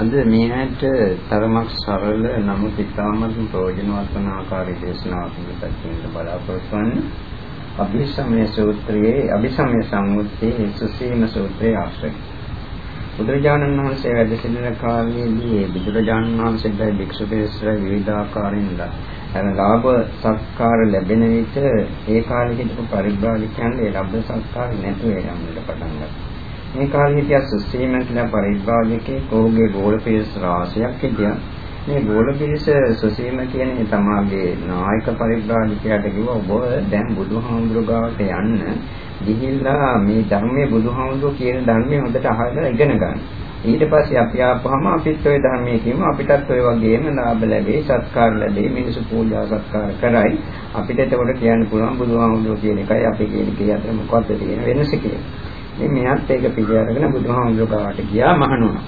අද මේ ඇයට තරමක් සරල නමුත් ඉතාමත් ප්‍රයෝජනවත් වන ආකාරයේ දේශනාවක් පිළිපැද්දෙන්න බලාපොරොත්තු වෙන්නේ අභිසමය සූත්‍රයේ අභිසමය සම්මුතියේ සුසීම සූත්‍රයේ ආශ්‍රය. බුදුරජාණන් වහන්සේ වැඩ සිටින කාලයේදී බුදුරජාණන් වහන්සේට භික්ෂු පිරිසට විවිධාකාරයෙන් ලාභ සත්කාර ලැබෙන විට ඒ කාලේ හිටපු පරිබ්‍රාජකයන්ගේ ලබ්ධ සත්කාර නැතුව යන්නට පටන් ගත්තා. මේ කාලේ හිටිය සුසීම කියලා පරිබ්‍රාජකේ කෝගේ ගෝල පිරිස රාශියක් හිටියා. මේ ගෝල පිරිස සුසීම කියන්නේ තමාගේ නායක පරිබ්‍රාජකයාට කිව්වා ඔබ දැන් බුදුහාමුදුරු ගාවට යන්න ගිහිල්ලා මේ ධර්මයේ බුදුහාමුදුරු කියන ධර්මයේ හොඳට අහලා ඉගෙන ගන්න. ඊට පස්සේ අපි ආපුවම අපිත් ওই ධර්මයේ කියමු අපිටත් ওই වගේම ලාභ ලැබේ සත්කාර ලැබේ මිනිසු පූජා සත්කාර කරයි අපිට එතකොට කියන්න පුළුවන් බුදුහාමුදුරු කියන එකයි අපි කියන එකේ අතර මොකක්ද තියෙන වෙනස කියලා. ඉතින් මෙයාත් ඒක පිළිඅරගෙන බුදුහාමුදුරුවෝ ගාවට ගියා මහණුණා.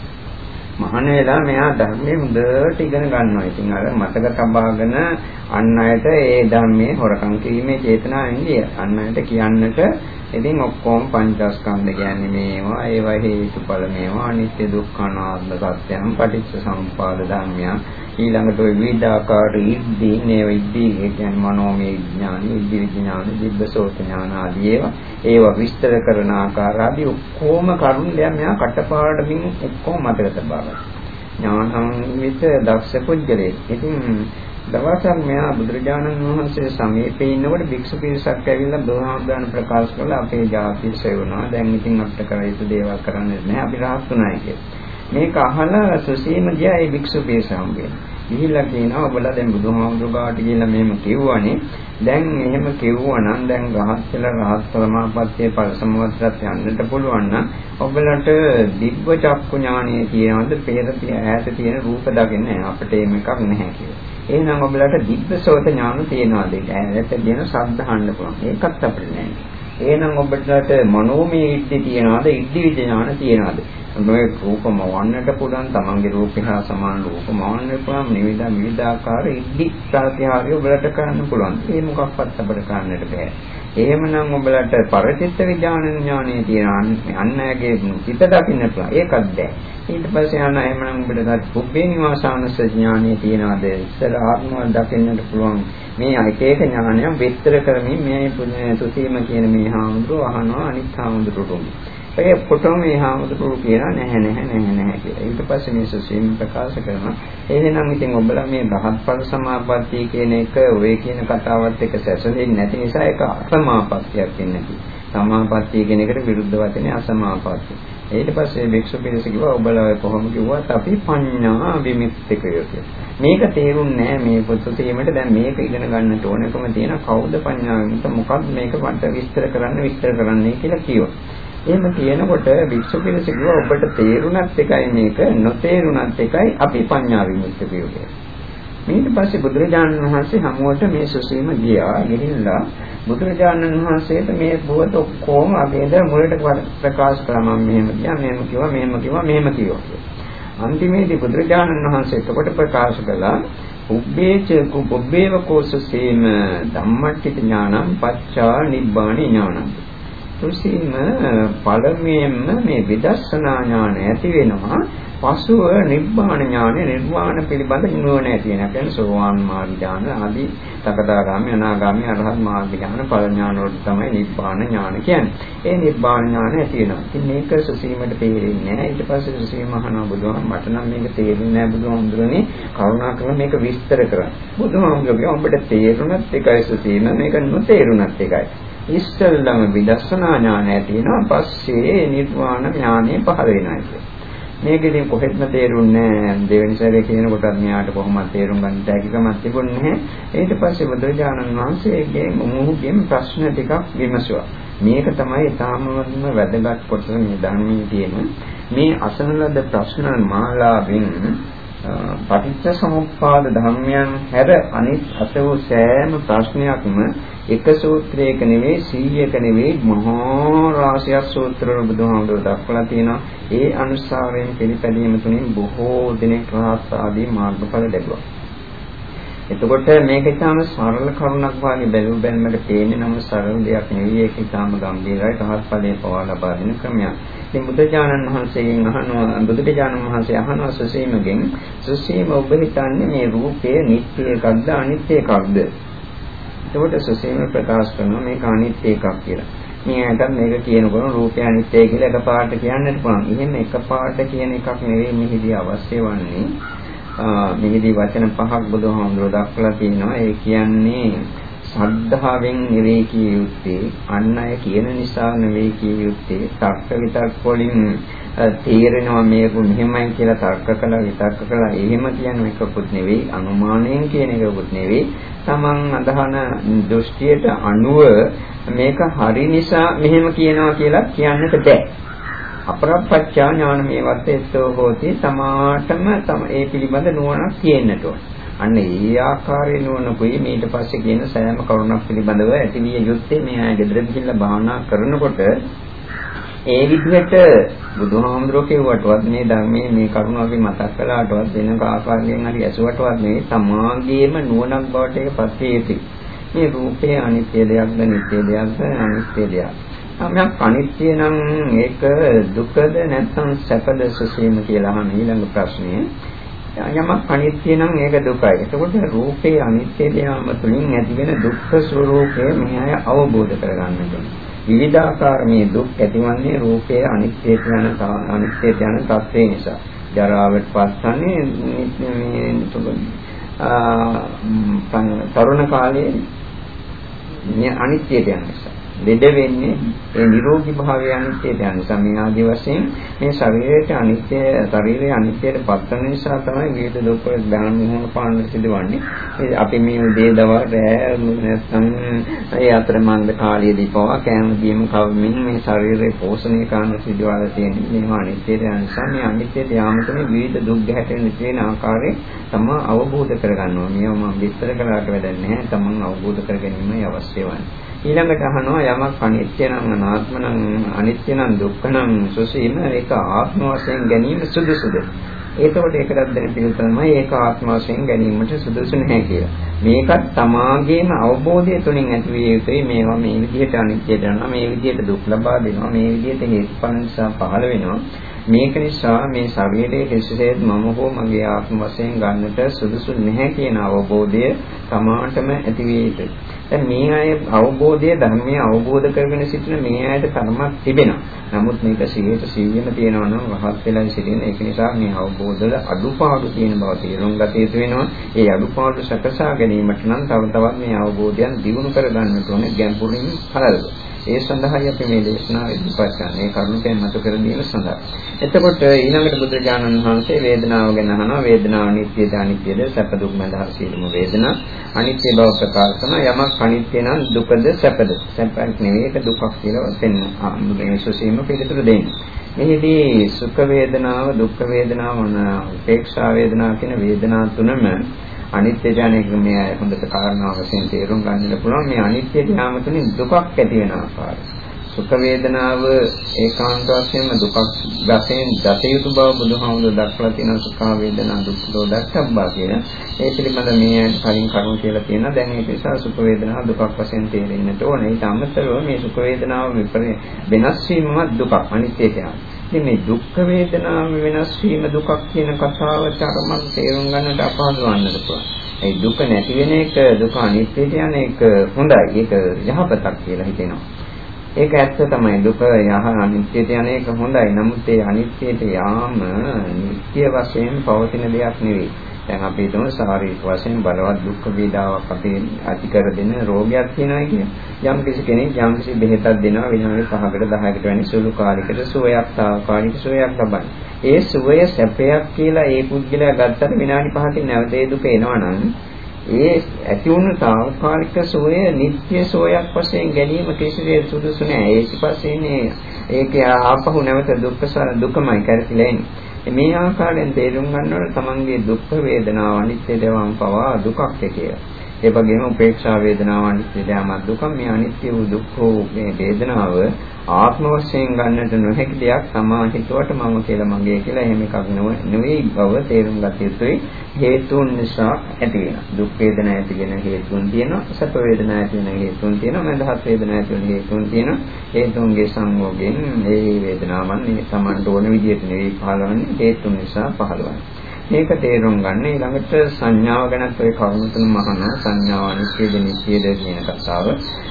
මහාන වෙලා මෙයා ධර්මයේ හොඳට ඉගෙන ගන්නවා. ඉතින් අර මතක තබාගෙන අන් අයට ඒ ධර්මයේ හොරකම් කිරීමේ චේතනාවෙන් ගියා. අන් අයට කියන්නට ඉතින් ඔක්කොම පංචස්කන්ධ කියන්නේ මේවා ඒවා හේතුඵල මේවා අනිත්‍ය දුක්ඛ අනාත්ම සත්‍යම් පටිච්ච සමුප්පාද ධර්මයන් ඊළඟට ওই විවිධාකාර ඉද්දී නේව ඉද්දී කියන්නේ මනෝමය විඥාන, ඉද්දී විඥාන, දිබ්බසෝත ඥාන ආදී ඒවා ඒවා විස්තර කරන ආකාර ආදී ඔක්කොම කරුණු දැන් මෙයා කටපාඩමින් ඔක්කොම මතක තබා ගන්නවා. ඥානං විත දක්ෂ පුජ්‍යලේ. ඉතින් දවසක් මෙයා බුදුරජාණන් වහන්සේ සමීපේ ඉන්නකොට භික්ෂු පිරිසක් ඇවිල්ලා බුදුහාමුදුරන් ප්‍රකාශ කළා අපේ ජාතිය සෙවුණා. දැන් ඉතින් අපිට කර යුතු දේවල් කරන්න නැහැ. අපි රහත් වුණායි කියලා. මේක අහලා සුසීම ගියා ඒ භික්ෂු පිරිස හම්බෙන්න. ගිහිල්ලා කියනවා ඔබලා දැන් බුදුහාමුදුරුවෝ ගාවට ගිහිල්ලා මෙහෙම කිව්වනේ. දැන් එහෙම කිව්වා නම් දැන් රහත් වෙලා රහත් සමාපත්තියේ පරසමවත්‍රත් යන්නට පුළුවන් නම් ඔබලට දිබ්බ චක්කු ඥානය කියනවාද පෙර ඈත තියෙන රූප දකින්න අපිට එහෙම එකක් නැහැ කියලා. එහෙනම් ඔබලට දිබ්බසෝත ඥාන තියෙනවාද? ඈත දෙන ශබ්ද අහන්න පුළුවන්. ඒකත් අපිට නැහැ. එහෙනම් ඔබට මනෝමය ඉද්ධි තියනවාද ඉද්ධි විඥාන තියනවාද මේ රූපම වන්නට පුළුවන් තමන්ගේ රූපේ හා සමාන රූපම වන්න පුළුවන් නිවිද විවිධාකාර ඉද්ධි ප්‍රත්‍යහාරය ඔබලට කරන්න පුළුවන් ඒ මොකක්වත් අපිට කරන්නට බෑ එහෙමනම් ඔබලට පරිචිත්ත විඥාන ඥානය තියෙන අන්නයගේ සිත දකින්න පුළුවන් ඒකත් බෑ. ඊට පස්සේ යන එහෙමනම් ඔබට පුබ්බේ නිවාසානස ඥානය තියනවාද? ඉස්සර ආත්මව දකින්නට පුළුවන් මේ එක එක ඥානයන් විස්තර කරමින් මේ සුසීම කියන මේ හාමුදුරුවෝ අහනවා අනිත් හාමුදුරුවෝ. ඒ පොතම මේ හාමුදුරුවෝ කියනවා නැහැ නැහැ නැහැ නැහැ කියලා. ඊට පස්සේ මේ සුසීම ප්‍රකාශ කරනවා එහෙනම් ඉතින් ඔබලා මේ බ්‍රහත්ඵල සමාපත්තිය කියන එක ඔය කියන කතාවත් එක්ක සැසඳෙන්නේ නැති නිසා ඒක අසමාපත්තියක් වෙන්නේ නැති. සමාපත්තිය කියන එකට විරුද්ධ වචනේ අසමාපත්තිය. ඊට පස්සේ භික්ෂු පිරිස කිව්වා ඔබලා කොහොම කිව්වත් අපි පඤ්ඤා විමුක්තිකයෝ කියලා. මේක තේරුන්නේ නැහැ මේ පොත තේමට දැන් මේක ඉගෙන ගන්නට ඕනකම තියෙන කවුද පඤ්ඤා විමුක්ත මොකක්ද මේක මට විස්තර කරන්න විස්තර කරන්නයි කියලා කිව්වා. එහෙම කියනකොට භික්ෂු පිරිස කිව්වා ඔබට තේරුණත් එකයි මේක නොතේරුණත් එකයි අපි පඤ්ඤා විමුක්තිකයෝ කියලා. ඊට පස්සේ බුදුරජාණන් වහන්සේ හමුවට මේ සුසීම ගියා ගිහිල්ලා බුදුරජාණන් වහන්සේට මේ බුවත ඔක්කොම අගේද මුලට ප්‍රකාශ කළා. මම මෙහෙම කියා මෙහෙම කිව්වා මෙහෙම කිව්වා මෙහෙම කිව්වා අන්තිමේදී බුදුරජාණන් වහන්සේ එතකොට ප්‍රකාශ කළා උබ්බේච කුබ්බේව කෝසසේම ධම්මට්ඨිත ඥානං පච්චා නිබ්බාණි ඥානං. තුසින්ම පළමුවෙන්ම මේ විදර්ශනා ඥාන ඇති වෙනවා පසුව නිබ්බාන ඥාන නිර්වාණ පිළිබඳ නුවණ ඇති වෙන කියන්නේ සෝවාන් මාර්ග ඥාන ආදී තකදාගාමි අනාගාමි අරහත් මාර්ග ඥාන ඵල ඥාන වලට තමයි නිබ්බාන ඥාන කියන්නේ. ඒ නිබ්බාන ඥාන ඇති වෙනවා. ඉතින් මේක සුසීමට තේරෙන්නේ නැහැ. ඊට පස්සේ සුසීම අහනවා බුදුහාම මට නම් මේක තේරෙන්නේ නැහැ බුදුහාමුදුරනේ කරුණාකරලා මේක විස්තර කරන්න. බුදුහාමුදුරුවෝ ඔබට තේරුණත් එකයි සුසීම මේක නොතේරුණත් එකයි. ඉස්සෙල්ලම විදර්ශනා ඥානය තියෙනවා පස්සේ නිර්වාණ ඥානය පහළ වෙනවා කියන්නේ. මේක ඉතින් කොහෙත්ම තේරුන්නේ දෙවෙනි සැරේ කියනකොටත් මෙයාට කොහොමද තේරුම් ගන්න හැකියාවක් තිබුණේ නැහැ. ඊට පස්සේ බුදුරජාණන් වහන්සේගේ මොහුගෙන් ප්‍රශ්න ටිකක් විමසුවා. මේක තමයි තාමත්ම වැදගත් කොටස මේ ධර්මයේ තියෙන. මේ අසන ලද ප්‍රශ්න මාලාවෙන් පටිච්ච සමුප්පාද ධර්මයන් හැර අනිත් අසවෝ සෑම ප්‍රශ්නයක්ම එක සූත්‍රයක නෙවෙයි 100ක නෙවෙයි මහා රාශියක් සූත්‍රවල බුදුහාමුදුරුවෝ දක්වලා තියෙනවා. ඒ අනුසාරයෙන් පිළිපැදීම තුළින් බොහෝ දිනක් රහස් ආදී මාර්ගඵල ලැබුවා. එතකොට මේක ඊටාම සරල කරුණක් වාගේ බැලු බැලමට පේන්නේ නම් සරල දෙයක් නෙවෙයි ඒක ඊටාම ගැඹීරයි රහත් ඵලයේ පවා ලබා දෙන ක්‍රමයක්. ඉතින් බුදුජානන් වහන්සේගෙන් අහනවා බුදුජානන් වහන්සේ අහනවා සුසීමගෙන් සුසීම ඔබ හිතන්නේ මේ රූපය නිත්‍ය එකක්ද අනිත්‍ය එකක්ද? එතකොට සුසීම ප්‍රකාශ කරනවා මේක අනිත්‍ය එකක් කියලා. මේ ඇයට මේක කියනකොට රූපය අනිත්‍ය කියලා එකපාරට කියන්නත් පුළුවන්. එහෙම එකපාරට කියන එකක් නෙවෙයි මෙහිදී අවශ්‍ය වන්නේ. මෙහිදී වචන පහක් බුදුහාමුදුරුවෝ දක්වලා තියෙනවා. ඒ කියන්නේ ශ්‍රද්ධාවෙන් නෙවෙයි කිය යුත්තේ අන් අය කියන නිසා නෙවෙයි කිය යුත්තේ තර්ක විතක් වලින් තේරෙනවා මේක මෙහෙමයි කියලා තර්ක කළා විතර්ක කළා. එහෙම කියන එකකුත් නෙවෙයි අනුමානයෙන් කියන එකකුත් නෙවෙයි. Taman අදහන දෘෂ්ටියට අනුව මේක හරි නිසා මෙහෙම කියනවා කියලා කියන්නට බෑ. අපරප්පච්චා ඥානමේ වත්තේසෝ හෝති තමාටම තම ඒ පිළිබඳ නුවණක් තියෙන්නට ඕන. අන්න ඒ ආකාරයේ නුවණකුයි ඊට පස්සේ කියන සෑම කරුණක් පිළිබඳව ඇතිවිය යුත්තේ මේ අය ගෙදර ගිහිල්ලා භාවනා කරනකොට ඒ විදිහට බුදුහාමුදුරුවෝ කියවටවත් මේ ධර්මයේ මේ කරුණ අපි මතක් කළාටවත් වෙන ආකාරයෙන් හරි ඇසුවටවත් මේ තමාගේම නුවණක් බවට ඒකපත් වේති. මේ රූපේ අනිත්‍ය දෙයක්ද නිත්‍ය දෙයක්ද අනිත්‍ය දෙයක්ද යමක් අනිත්‍ය නම් ඒක දුකද නැත්නම් සැපද සුසීම කියලා අහන ඊළඟ ප්‍රශ්නය. යමක් අනිත්‍ය නම් ඒක දුකයි. එතකොට රූපේ අනිත්‍ය ධ්‍යාම තුළින් ඇතිවෙන දුක්ඛ ස්වરૂපය මෙහාය අවබෝධ කරගන්න ඕනේ. විවිධාකාර මේ දුක් ඇතිවන්නේ රූපයේ අනිත්‍ය යන අනිත්‍ය යන තත්ත්වේ නිසා. ජරාවට පස්සන්නේ මේ තරුණ කාලයේ මේ අනිත්‍යයට යන නිසා. ලෙඩ වෙන්නේ ඒ නිරෝගී භාවය අනිත්‍යයට යන නිසා මේ ආදී වශයෙන් මේ ශරීරයට අනිත්‍ය ශරීරයේ අනිත්‍යයට පත්වන නිසා තමයි විවිධ දුක් වල දැනුම් මොහොන පාන සිදුවන්නේ. අපි මේ උදේ දවල් රැය නැත්නම් ඒ අතරමංග කාලයේදී පවා කෑම බීම කවමින් මේ ශරීරයේ පෝෂණය කරන සිදුවලා තියෙන්නේ මේවා අනිත්‍යයට යන නිසා මේ අනිත්‍යයට යාම තමයි විවිධ දුක් ගැටෙන තියෙන ආකාරය තමයි අවබෝධ කරගන්න ඕනේ. මේවා මම විස්තර කළාට වැඩක් නැහැ. තමන් අවබෝධ කර ගැනීමයි අවශ්‍ය වන්නේ. ඊළඟට අහනවා යමක් අනිත්‍ය නම් අනාත්ම නම් අනිත්‍ය නම් දුක්ඛ නම් සුසීම ඒක ආත්ම වශයෙන් ගැනීම සුදුසුද? ඒකෝට ඒකටත් දෙන පිළිතුර තමයි ඒක ආත්ම වශයෙන් ගැනීමට සුදුසු නැහැ කියලා. මේකත් තමාගේම අවබෝධය තුළින් ඇති විය යුතුයි මේවා මේ විදිහට අනිත්‍යයට යනවා මේ විදිහට දුක් ලබා දෙනවා මේ විදිහට හේතුඵල නිසා පහළ වෙනවා මේක නිසා මේ ශරීරයේ කිසිසේත් මම හෝ මගේ ආත්ම වශයෙන් ගන්නට සුදුසු නැහැ කියන අවබෝධය තමාටම ඇති විය යුතුයි. දැන් මේ අය අවබෝධය ධර්මයේ අවබෝධ කරගෙන සිටින මේ අයට තරමක් තිබෙනවා. නමුත් මේක 100ට 100ම තියෙනවා නම් රහත් වෙලා සිටින ඒක නිසා මේ අවබෝධවල අඩුපාඩු තියෙන බව තේරුම් ගත යුතු වෙනවා. ඒ අඩුපාඩු සකසා ගැනීමට නම් තව තවත් මේ අවබෝධයන් දියුණු කර ගන්නට ඕනේ ගැඹුරින් පළලව. ඒ සඳහායි අපි මේ දේශනාව ඉදිරිපත් කරන්නේ. ඒ කරුණෙන් මතු කර දීම සඳහා. එතකොට ඊළඟට බුදුරජාණන් වහන්සේ වේදනාව ගැන අහනවා. වේදනාව නිට්ටයද අනිත්‍යද සැප දුක් මඳහර සියලුම වේදනා අනිත්‍ය බව ප්‍රකාශ කරන යමක් අනිත්‍ය නම් දුකද සැපද? සැපක් නෙවෙයි ඒක දුකක් කියලා වෙන්න. මේ සුසීම පිළිතුර දෙන්නේ. මෙහිදී සුඛ වේදනාව, දුක්ඛ වේදනාව, උපේක්ෂා වේදනාව කියන වේදනා තුනම අනිත්‍ය ඥානයක මේ හොඳට කාරණා වශයෙන් තේරුම් ගන්නට පුළුවන් මේ අනිත්‍ය ඥාන තුලින් දුකක් ඇති වෙන ආකාරය. සුඛ වේදනාව ඒකාන්ත වශයෙන්ම දුකක් වශයෙන් දත යුතු බව බුදුහාමුදුරුවෝ දක්වලා තියෙන සුඛ වේදනා දුක්ඛෝ දක්ඛබ්බා කියන ඒ පිළිබඳ මේ කලින් කරුණු කියලා තියෙනවා. දැන් ඒක නිසා සුඛ වේදනා දුකක් වශයෙන් තේරෙන්නට ඕනේ. ඊට අමතරව මේ සුඛ වේදනාව වෙනස් වීමම දුකක් අනිත්‍යයක්. ඉතින් මේ දුක් වේදනාව වෙනස් වීම දුකක් කියන කතාවට අරමං තේරුම් ගන්නට අපහසු වන්නද පුළුවන්. ඒ දුක නැති වෙන එක දුක අනිත්‍යයට යන එක හොඳයි. ඒක යහපතක් කියලා හිතෙනවා. ඒක ඇත්ත තමයි දුක යහ අනිත්‍යයට යන එක හොඳයි. නමුත් ඒ අනිත්‍යයට යාම නිත්‍ය වශයෙන් පවතින දෙයක් නෙවෙයි. දැන් අපි හිතමු ශාරීරික වශයෙන් බලවත් දුක් වේදාවක් අපේ ඇති කර දෙන රෝගයක් තියෙනවා කියන. යම් කිසි කෙනෙක් යම් කිසි බෙහෙතක් දෙනවා විනාඩි 5කට 10කට වැනි සුළු කාලයකට සුවයක් තාවකාලික සුවයක් ලබන්නේ. ඒ සුවය සැපයක් කියලා ඒ පුද්ගලයා ගත්තට විනාඩි 5කින් නැවත ඒ දුක එනවනම් ඒ ඇති වුණු తాවකාලික සෝය නිත්‍ය සෝයක් වශයෙන් ගැනීම කිසිසේත් සුදුසු නෑ. ඒක පස්සේ ඒක ආපහු නැවත දුක්ඛ දුකමයි කරතිලා එන්නේ. මේ ආකාරයෙන් තේරුම් ගන්නකොට තමන්ගේ දුක් වේදනාව අනිත්‍ය දේවම් පවා දුකක් කියලා. ඒ වගේම උපේක්ෂා වේදනාව අනිත්‍ය ධාම දුක මේ අනිත්‍ය වූ දුක් වූ මේ වේදනාව ආත්ම වශයෙන් ගන්නට නොහැකි දෙයක් තමා හිතුවට මම කියලා මගේ කියලා එහෙම එකක් නෙවෙයි බව තේරුම් ගත යුතුයි. හේතුන් නිසා ඇති වෙන දුක් වේදනා ඇති වෙන හේතුන් තියෙනවා. සැප වේදනා ඇති වෙන හේතුන් තියෙනවා. මඳහත් වේදනා ඇති වෙන හේතුන් තියෙනවා. හේතුන්ගේ සංයෝගයෙන් මේ වේදනාවන් මේ Tamanට ඕන විදිහට නෙවෙයි පහළවන්නේ හේතුන් නිසා පහළවන්නේ මේක තේරුම් ගන්න ඊළඟට සංඥාව ගැනත් ඔය කරුණු තුන මහන සංඥාව අනිත්‍යද නිත්‍යද කියන කතාව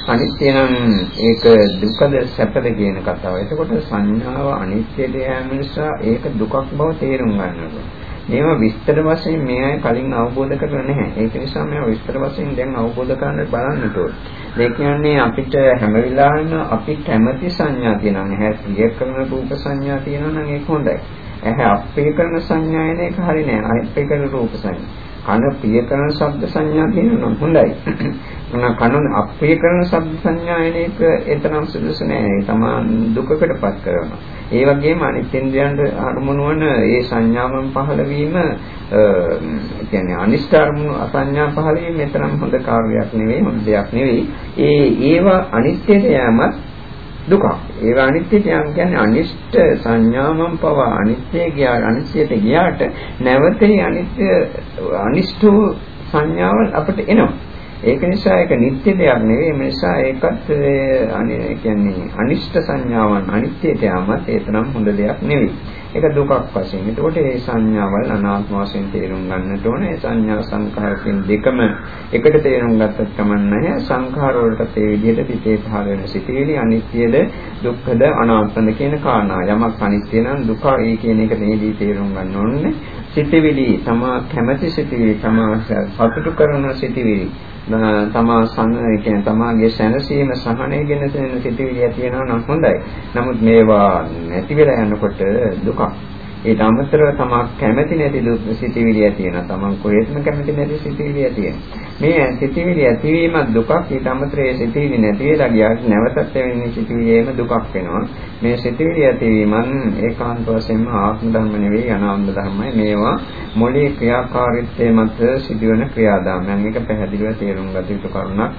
අනිත්‍ය නම් ඒක දුකද සැපද කියන කතාව. එතකොට සංඥාව අනිත්‍යද යෑම නිසා ඒක දුකක් බව තේරුම් ගන්නවා. මේවා විස්තර වශයෙන් මේ අය කලින් අවබෝධ කරලා නැහැ. ඒක නිසා මේවා විස්තර වශයෙන් දැන් අවබෝධ කරගන්න බලන්න ඕනේ. ඒ කියන්නේ අපිට හැම වෙලාවෙම අපි කැමති සංඥා තියෙනවා. නැහැ ප්‍රිය කරන රූප සංඥා තියෙනවා නම් ඒක හොඳයි. ඇහැ අප්‍රිය කරන සංඥායන එක හරි නෑ. අප්‍රිය කරන රූප සංඥා. කන ප්‍රිය කරන ශබ්ද සංඥා තියෙනවා හොඳයි. කන අප්‍රිය කරන ශබ්ද සංඥායන එක එතරම් සුදුසු නෑ. ඒ තමා දුකකටපත් කරනවා. ඒ වගේම අනිත් ඉන්ද්‍රයන්ට අරමුණු වන ඒ සංඥාවන් පහළ වීම කියන්නේ අනිෂ්ඨ අරමුණු අසංඥා පහළ වීම එතරම් හොඳ කාර්යයක් නෙවෙයි හොඳ දෙයක් නෙවෙයි. ඒ ඒවා අනිත්‍යයට යෑමත් දුක. ඒක අනිත්‍යයට යම් කියන්නේ අනිෂ්ට සංඥාමම් පව අනිත්‍ය ගියා අනිත්‍යයට ගියාට නැවතේ අනිත්‍ය අනිෂ්ට සංඥාවල් අපිට එනවා. ඒක නිසා ඒක නිත්‍ය දෙයක් නෙවෙයි. මේ නිසා ඒකත් අනේ කියන්නේ අනිෂ්ට සංඥාවන් අනිත්‍යයට යamat ඒ තරම් හොඳ දෙයක් නෙවෙයි. ඒක දුකක් වශයෙන්. එතකොට මේ සංඥාවල් අනාත්ම වශයෙන් තේරුම් ගන්නට ඕනේ. ඒ සංඥා සංඛාර කියන දෙකම එකට තේරුම් ගත්තත් කමන්නේ සංඛාර වලට ඒ විදිහට පිටේ පහළ වෙන සිටිවිලි අනිත්‍යද දුක්ඛද අනාත්මද කියන කාරණා. යමක් අනිත්‍ය නම් දුක ඒ කියන එක නේදී තේරුම් ගන්න ඕනේ. සිටිවිලි තමා කැමැති සිටිවිලි තමා සතුටු කරන සිටිවිලි තමා සං කියන්නේ තමාගේ සැනසීම සහනය ගැන සිතිවිලි ඇති වෙනවා නම් හොඳයි. නමුත් මේවා නැති වෙලා යනකොට දුකක්. ඊට අමතරව තමක් කැමැති නැති සිතිවිලි ඇති වෙනවා. තමන් කොහෙත්ම කැමැති නැති සිතිවිලි ඇති වෙනවා. මේ සිතිවිලි ඇතිවීම දුකක් ඊට අමතරව ඒ සිතිවිලි නැති වෙලා ගියාට නැවතත් එවෙන්නේ සිතිවිලියේම දුකක් වෙනවා. මේ සිතිවිලි ඇතිවීමන් ඒකාන්ත වශයෙන්ම ආත්ම ධර්ම නෙවෙයි අනාත්ම ධර්මයි. මේවා මොළේ ක්‍රියාකාරීත්වයේ මත සිදුවන ක්‍රියාදාමයන්. මේක පැහැදිලිව තේරුම් ගත යුතු කරුණක්.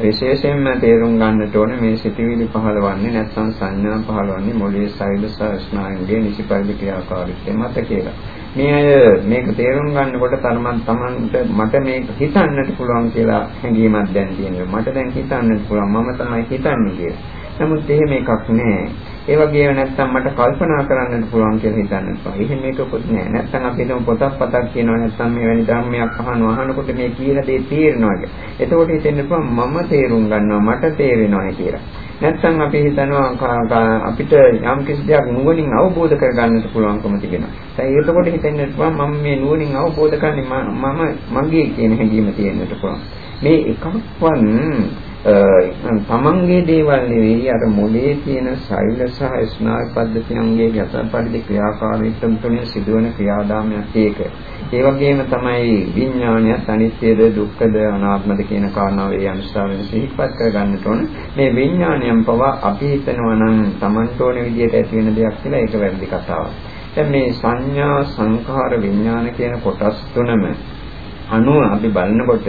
විශේෂයෙන්ම තේරුම් ගන්නට ඕනේ මේ සිතිවිලි පහළවන්නේ නැත්නම් සංඥා පහළවන්නේ මොළයේ සෛල ස්නායුගේ නිසි පරිදි ක්‍රියාකාරීත්වය මත කියලා. මේ අය මේක තේරුම් ගන්නකොට තරමන් Tamanට මට මේක හිතන්නට පුළුවන් කියලා හැඟීමක් දැන් තියෙනවා. මට දැන් හිතන්නට පුළුවන් මම තමයි හිතන්නේ කියලා. නමුත් එහෙම එකක් නෑ. ඒ වගේම නැත්තම් මට කල්පනා කරන්නට පුළුවන් කියලා හිතන්න පුළුවන්. එහෙම එකකුත් නෑ. නැත්තම් අපි හිතමු පොතක් පතක් කියනවා නැත්තම් මේ වැනි ධර්මයක් අහනවා අහනකොට මේ කියන දේ තේරෙනවා කියලා. එතකොට හිතෙන්න පුළුවන් මම තේරුම් ගන්නවා මට තේරෙනවා කියලා. නැත්තම් අපි හිතනවා අපිට යම් කිසි දෙයක් නුවණින් අවබෝධ කරගන්නට පුළුවන්කම තිබෙනවා. දැන් එතකොට හිතෙන්න පුළුවන් මම මේ නුවණින් අවබෝධ කරන්නේ මම මගේ කියන හැඟීම තියෙන්නට පුළුවන්. මේ එකක්වත් තමන්ගේ දේවල් නෙවෙයි අර මොලේ තියෙන ශෛල සහ ස්නායු පද්ධතියන්ගේ යථාපරිදි ක්‍රියාකාරීත්වය තුළින් සිදුවන ක්‍රියාදාමයක් ඒක. ඒ වගේම තමයි විඥානයත් අනිත්‍යද දුක්ඛද අනාත්මද කියන කාරණාව ඒ අනුසාරයෙන් සිහිපත් කර ගන්නට ඕන. මේ විඥානයන් පවා අපි හිතනවා නම් තමන්ට ඕන විදිහට ඇති වෙන දෙයක් කියලා ඒක වැරදි කතාවක්. දැන් මේ සංඥා සංඛාර විඥාන කියන කොටස් තුනම අනුව අපි බලනකොට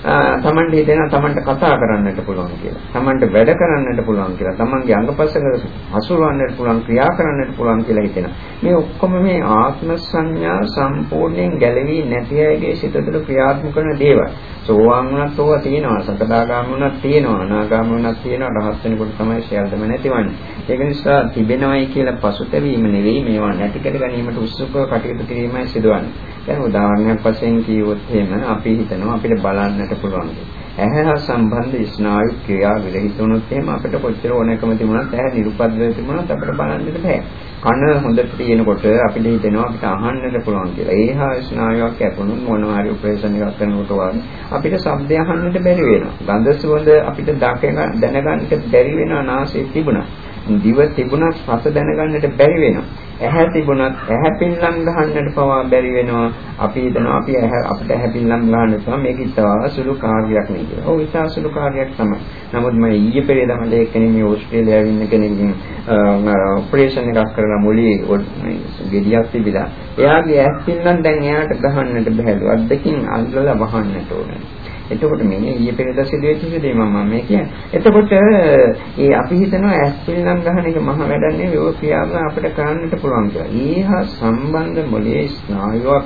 තමන්ට හිතෙනවා තමන්ට කතා කරන්නට පුළුවන් කියලා. තමන්ට වැඩ කරන්නට පුළුවන් කියලා. තමන්ගේ අංගපසක හසුරවන්නට පුළුවන්, ක්‍රියා කරන්නට පුළුවන් කියලා හිතෙනවා. මේ ඔක්කොම මේ ආත්ම සංඥා සම්පූර්ණයෙන් ගැලවී නැති අයගේ සිත තුළ ක්‍රියාත්මක කරන දේවල්. සෝවාන් වුණත් ඕවා තියෙනවා, සකදාගාම වුණත් තියෙනවා, අනාගාම වුණත් තියෙනවා, රහත් වෙනකොට තමයි සියල්ලම නැතිවන්නේ. ඒක නිසා තිබෙනවයි කියලා පසුතැවීම නෙවෙයි මේවා නැති කර ගැනීමට උත්සුකව කටයුතු කිරීමයි සිදුවන්නේ. දැන් උදාහරණයක් වශයෙන් කිව්වොත් එහෙම අපි හිතනවා අපිට බලන්නට පුළුවන්. ඇහැ හා සම්බන්ධ ස්නායු ක්‍රියා විරහිත වුණොත් එහෙම අපිට කොච්චර ඕනකම තිබුණත් ඇහැ නිරුපද්‍රව තිබුණත් අපිට බලන්නට බෑ. කන හොඳට තියෙනකොට අපිට හිතෙනවා අපිට අහන්නට පුළුවන් කියලා. ඒ හා ස්නායුවක් කැපුණොත් මොනවා හරි ඔපරේෂන් එකක් කරනකොට වගේ අපිට ශබ්දය අහන්නට බැරි වෙනවා. ගඳ සුවඳ අපිට දැනගන්නට බැරි වෙනවා නාසයේ තිබුණා. දිව තිබුණත් රස දැනගන්නට බැරි වෙනවා. ඇහැ තිබුණත් ඇහැ පින්ලම් ගහන්නට පවා බැරි වෙනවා. අපි හිතනවා අපි ඇහැ අපිට ඇහැ පින්ලම් ගන්න නිසා මේක ඉතාල සුළු කාර්යයක් නේ කියලා. ඔව් ඉතාල සුළු කාර්යයක් තමයි. නමුත් මම ඊයේ පෙරේදා මම එක්කෙනෙක් මේ ඕස්ට්‍රේලියාවේ ඉන්න කෙනෙක්ගෙන් ඔපරේෂන් එකක් කරලා මොළයේ ගෙඩියක් තිබිලා එයාගේ ඇස් පින්ලම් දැන් එයාට ගහන්නට බැහැලු. අද්දකින් අල්ලලා වහන්නට ඕනේ. එතකොට මේ ඊයේ පෙරේද සිදුවෙච්ච දේ මම මේ කියන්නේ. එතකොට ඒ අපි හිතනවා ඇස් පිළිනම් ගන්න එක මහ වැඩක් නෙවෙයි ඔය ක්‍රියාව අපිට කරන්නට පුළුවන් කියලා. ඊහා සම්බන්ධ මොලේ ස්නායුවක්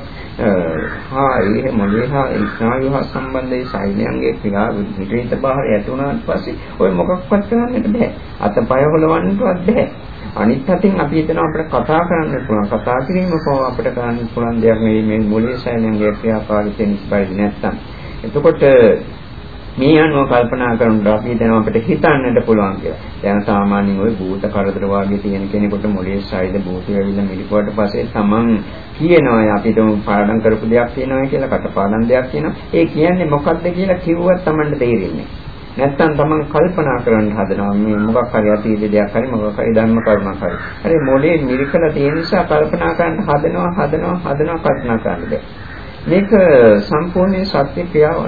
හා ඒ මොලේ හා ස්නායුව හා සම්බන්ධයි සෛලයන්ගේ ක්‍රියාව විපරීත බාහිර ඇති වුණාට පස්සේ ඔය මොකක්වත් කරන්නට බෑ. අතපය හොලවන්නටවත් බෑ. අනිත් අතින් අපි හිතනවා අපිට කතා කරන්න පුළුවන්. කතා කිරීම කොහොම අපිට කරන්න පුළුවන් දෙයක් නෙවෙයි මේ මොලේ සෛලයන්ගේ ක්‍රියාකාරීත්වය නිසායි නැත්තම්. එතකොට මේ අනුව කල්පනා කරනකොට අපි හිතනවා අපිට හිතන්නට පුළුවන් කියලා. දැන් සාමාන්‍යයෙන් ওই භූත කරදර වාගේ තියෙන කෙනෙකුට මොලේ සයිද භූතය ඇවිල්ලා මිලිපුවට පස්සේ තමන් කියනවා අපිට පාඩම් කරපු දෙයක් තියෙනවා කියලා කටපාඩම් දෙයක් තියෙනවා. ඒ කියන්නේ මොකක්ද කියලා කිව්වත් Tamanට තේරෙන්නේ නැත්තම් තමන් කල්පනා කරන්න හදනවා මේ මොකක් හරි අතීත දෙයක් හරි මොකක් හරි ධර්ම කරුණක් හරි. හරි මොලේ මිරිකලා තියෙන නිසා කල්පනා කරන්න හදනවා හදනවා හදනවා කල්පනා කරන්න මේක සම්පූර්ණ සත්‍ය ක්‍රියාව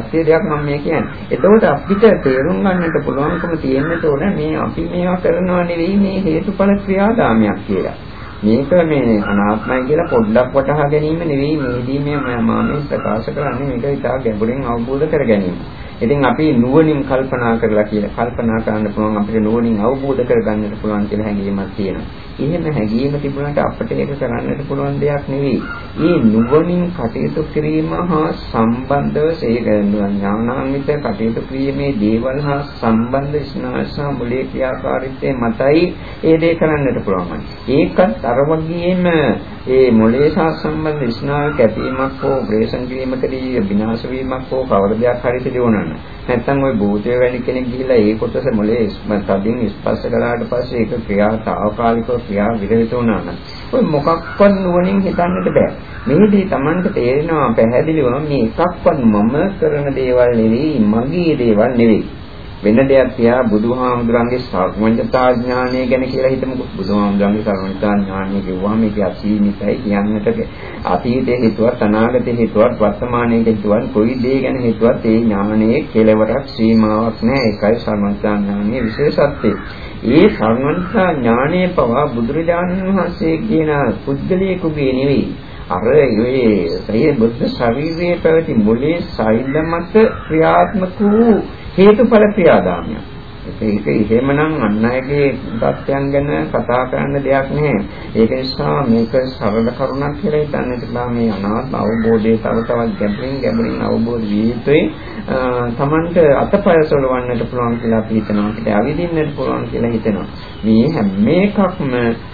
සත්‍ය දෙයක් මම මේ කියන්නේ. එතකොට අපිට තේරුම් ගන්නට පුළුවන්කම තියෙන්නට ඕන මේ අපි මේවා කරනවා නෙවෙයි මේ හේතුඵල ක්‍රියාදාමයක් කියලා. මේක මේ අනාත්මයි කියලා පොඩ්ඩක් වටහා ගැනීම නෙවෙයි මේදී මේ මම ප්‍රකාශ කරන්නේ මේක ඉතා ගැඹුරින් අවබෝධ කර ගැනීම. ඉතින් අපි නුවණින් කල්පනා කරලා කියලා කල්පනා කරන්න පුළුවන් අපිට නුවණින් අවබෝධ කරගන්නට පුළුවන් කියලා හැඟීමක් තියෙනවා. එහෙම හැඟීම තිබුණාට අපිට ඒක කරන්නට පුළුවන් දෙයක් නෙවෙයි. මේ නුවණින් කටයුතු කිරීම හා සම්බන්ධව ඒක ඥානාන්විත කටයුතු කිරීමේ දේවල් හා සම්බන්ධ ස්නායසා මුලේ ක්‍රියාකාරීත්වයේ මතයි ඒ දේ කරන්නට පුළුවන්. ඒකත් අර වගේම ඒ මොලේ සහ සම්බන්ධ ස්නායු කැපීමක් හෝ ප්‍රේෂණ කිරීමකදී විනාශ වීමක් හෝ කවර දෙයක් හරි සිදුවනන නැත්නම් ওই භූතය වැනි කෙනෙක් ගිහිලා ඒ කොටස මොලේ තදින් ස්පර්ශ කළාට පස්සේ ඒක ක්‍රියාතාවකාලිකව ක්‍රියා විරහිත වුණා නම් ඔය මොකක්වත් නුවණින් හිතන්නට බෑ. මේදී Tamanට තේරෙනවා පැහැදිලිවම මේ එකක්වත් මම කරන දේවල් නෙවෙයි මගේ දේවල් නෙවෙයි. වෙන දෙයක් තියා බුදුහාමුදුරන්ගේ සර්වඥතා ඥානය ගැන කියලා හිතමුකෝ. බුදුහාමුදුරන්ගේ සර්වඥතා ඥානය කිව්වම මේක අසීමිතයි කියන්නට අතීතයේ හිතුවත් අනාගතයේ හිතුවත් වර්තමානයේ හිතුවත් කොයි දේ ගැන හිතුවත් ඒ ඥානයේ කෙලවරක් සීමාවක් නැහැ. ඒකයි සර්වඥතා ඥානයේ විශේෂත්වය. ඒ සර්වඥතා ඥානය පවා බුදුරජාණන් වහන්සේ කියන පුද්ගලයෙකුගේ නෙවෙයි. අර ඒ බුද්ධ ශරීරයේ පැවති මුලේ සෛල මත ක්‍රියාත්මක වූ හේතුඵල ක්‍රියාදාමයක්. ඒක එහෙමනම් අන් අයගේ தත්යන් ගැන කතා කරන්න දෙයක් නැහැ. ඒක නිසා මේක සරල කරුණක් කියලා හිතන්නට පුළුවන් මේ අනාත්ම අවබෝධය තව තවත් ගැඹුරින් ගැඹුරින් අවබෝධ විය යුතුයි. තමන්ට අතපය සොලවන්නට පුළුවන් කියලා අපි හිතනවා. ඒකට අවිදින්නට පුළුවන් කියලා හිතනවා. මේ හැම එකක්ම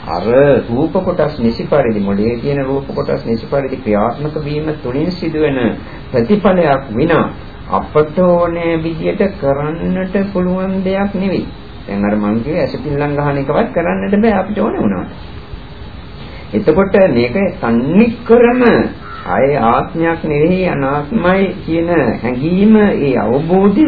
අර රූප කොටස් නිසි පරිදි මොලේ තියෙන රූප කොටස් නිසි පරිදි ක්‍රියාත්මක වීම තුලින් සිදුවෙන ප්‍රතිඵලයක් විනා අපට ඕනේ විදියට කරන්නට පුළුවන් දෙයක් නෙවෙයි. දැන් අර මං කිව්වේ ඇසපිල්ලම් ගහන එකවත් කරන්නට බෑ අපිට ඕනේ වුණාට. එතකොට මේක සම්නික්‍රම ආයේ ආත්මයක් නෙවෙයි අනාත්මයි කියන හැඟීම ඒ අවබෝධය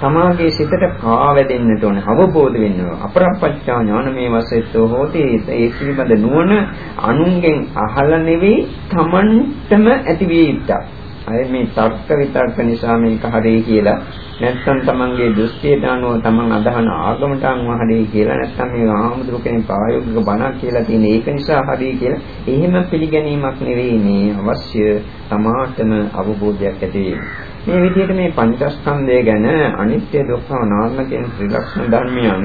තමාගේ සිතට කාවැදෙන්නට ඕන අවබෝධ වෙන්න ඕන අපරප්පච්චා ඥානමේ වසෙත්තෝ හෝති ඒ පිළිබඳ නුවණ අනුන්ගෙන් අහලා නෙවෙයි Tamanටම ඇති විය යුත්තක් අය මේ තර්ක විතර්ක නිසා මේක හරියි කියලා නැත්නම් තමන්ගේ දෘෂ්ටියට අනුව තමන් අදහන ආගමට අනුව හරියි කියලා නැත්නම් මේ ආමුදුරු කෙනෙක් ප්‍රායෝගික බණක් කියලා තියෙන ඒක නිසා හරියි කියලා එහෙම පිළිගැනීමක් නෙවෙයි මේ අවශ්‍ය තමාටම අවබෝධයක් ඇති මේ විදිහට මේ පංචස්කන්ධය ගැන අනිත්‍ය දුක්ඛ අනාත්ම කියන ත්‍රිලක්ෂණ ධර්මයන්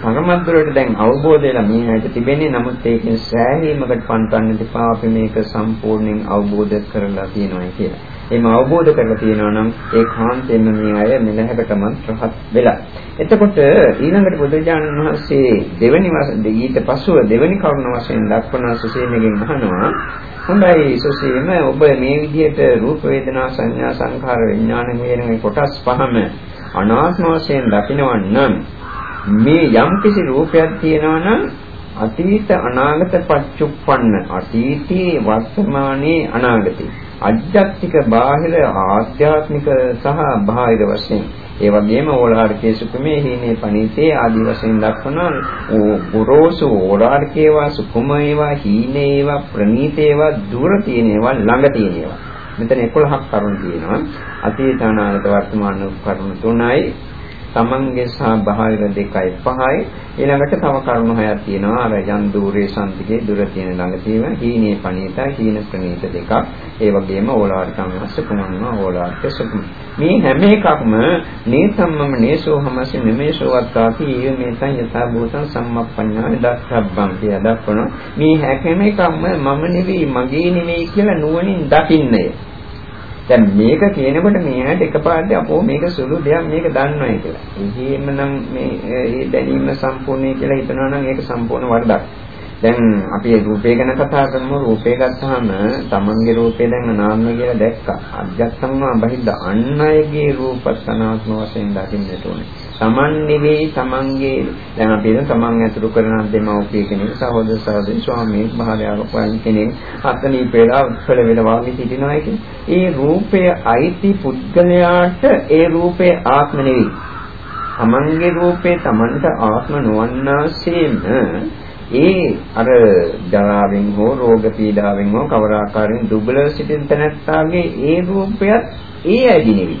තරමද්දරට දැන් අවබෝධ වෙලා මේ ඇයිට තිබෙන්නේ නමුත් ඒකෙන් සෑහීමකට පන්පන්න දෙපා අපි මේක සම්පූර්ණයෙන් අවබෝධ කරලා තියෙනවා කියලා. එහෙම අවබෝධ කරලා තියෙනවා නම් ඒ කාන්තෙන්න මේ අය මෙලහකටම රහත් වෙලා. එතකොට ඊළඟට බුදුරජාණන් වහන්සේ දෙවෙනි ඊට පසුව දෙවෙනි කරුණ වශයෙන් දක්වන සුසීමගෙන් අහනවා හොඳයි සුසීම ඔබ මේ විදිහට රූප වේදනා සංඥා සංඛාර විඥාන කියන මේ කොටස් පහම අනාත්ම වශයෙන් දකිනවනම් මේ යම්කිසි රූපයක් තියෙනවා නම් අතීත අනාගත පච්චුප්පන්න අතීතේ වර්තමානයේ අනාගතේ අධ්‍යාත්මික බාහිර ආධ්‍යාත්මික සහ බාහිර වශයෙන්. ඒ වගේම ඕලාරිකයේ සුකුමේ හීනේ පණිතේ ආදී වශයෙන් දක්වන ගොරෝසු ඕලාරිකේවා සුකුම ඒවා හීනේ ඒවා ප්‍රනීත ඒවා දුර තියෙන ඒවා ළඟ තියෙන ඒවා මෙතන 11ක් කරුණු තියෙනවා. අතීත අනාගත වර්තමාන කරුණු තුනයි. තමන්ගේ සහ බාහිර දෙකයි පහයි. ඊළඟට තව කරුණු හයක් තියෙනවා. අර යන් দূරේ සම්තිගේ දුර තියෙන ළඟ තියෙන හීනේ පණීතයි හීන ප්‍රණීත දෙකක්. ඒ වගේම ඕලාරිකම් සුකුමන්න ඕලාරික සුකුම. මේ හැම එකක්ම නේතම්මම නේසෝ හමස නිමේසෝ වත්තාති ඊය මේතන් යථා භූතං සම්මප්පඤ්ඤාය දක්ඛබ්බං කියලා දක්වනවා. මේ හැම එකක්ම මම නෙවෙයි මගේ නෙවෙයි කියලා නුවණින් දකින්නේ. දැන් මේක කියනකොට මෙයාට එකපාරට අපෝ මේක සුළු දෙයක් මේක දන්නවයි කියලා. එහෙමනම් මේ ඒ දැනීම සම්පූර්ණයි කියලා හිතනවා නම් ඒක සම්පූර්ණ වරදක්. දැන් අපි රූපේ ගැන කතා කරමු රූපේ ගත්තාම තමන්ගේ රූපේ දැන් නාම කියලා දැක්කා. අධ්‍යාත්මව බහිද්ද අන් අයගේ රූප සනාත්ම වශයෙන් දකින්නට ඕනේ. තමන් නෙවෙයි තමන්ගේ දැන් අපි හිතමු තමන් ඇතුළු කරන දෙමව්පිය කෙනෙක් සහෝදර සහෝදරි ස්වාමී භාර්යාවක් වගේ කෙනෙක් අතනී පෙරා උත්කල වෙන වාගේ සිටිනවා කියන්නේ. ඒ රූපය අයිති පුද්ගලයාට ඒ රූපේ ආත්ම නෙවෙයි. තමන්ගේ රූපේ තමන්ට ආත්ම නොවන්නාseම ඒ අර ජරාවෙන් හෝ රෝග පීඩාවෙන් හෝ කවර ආකාරයෙන් දුබලව සිටින තැනැත්තාගේ ඒ රූපයත් ඒ ඇදි නෙවෙයි.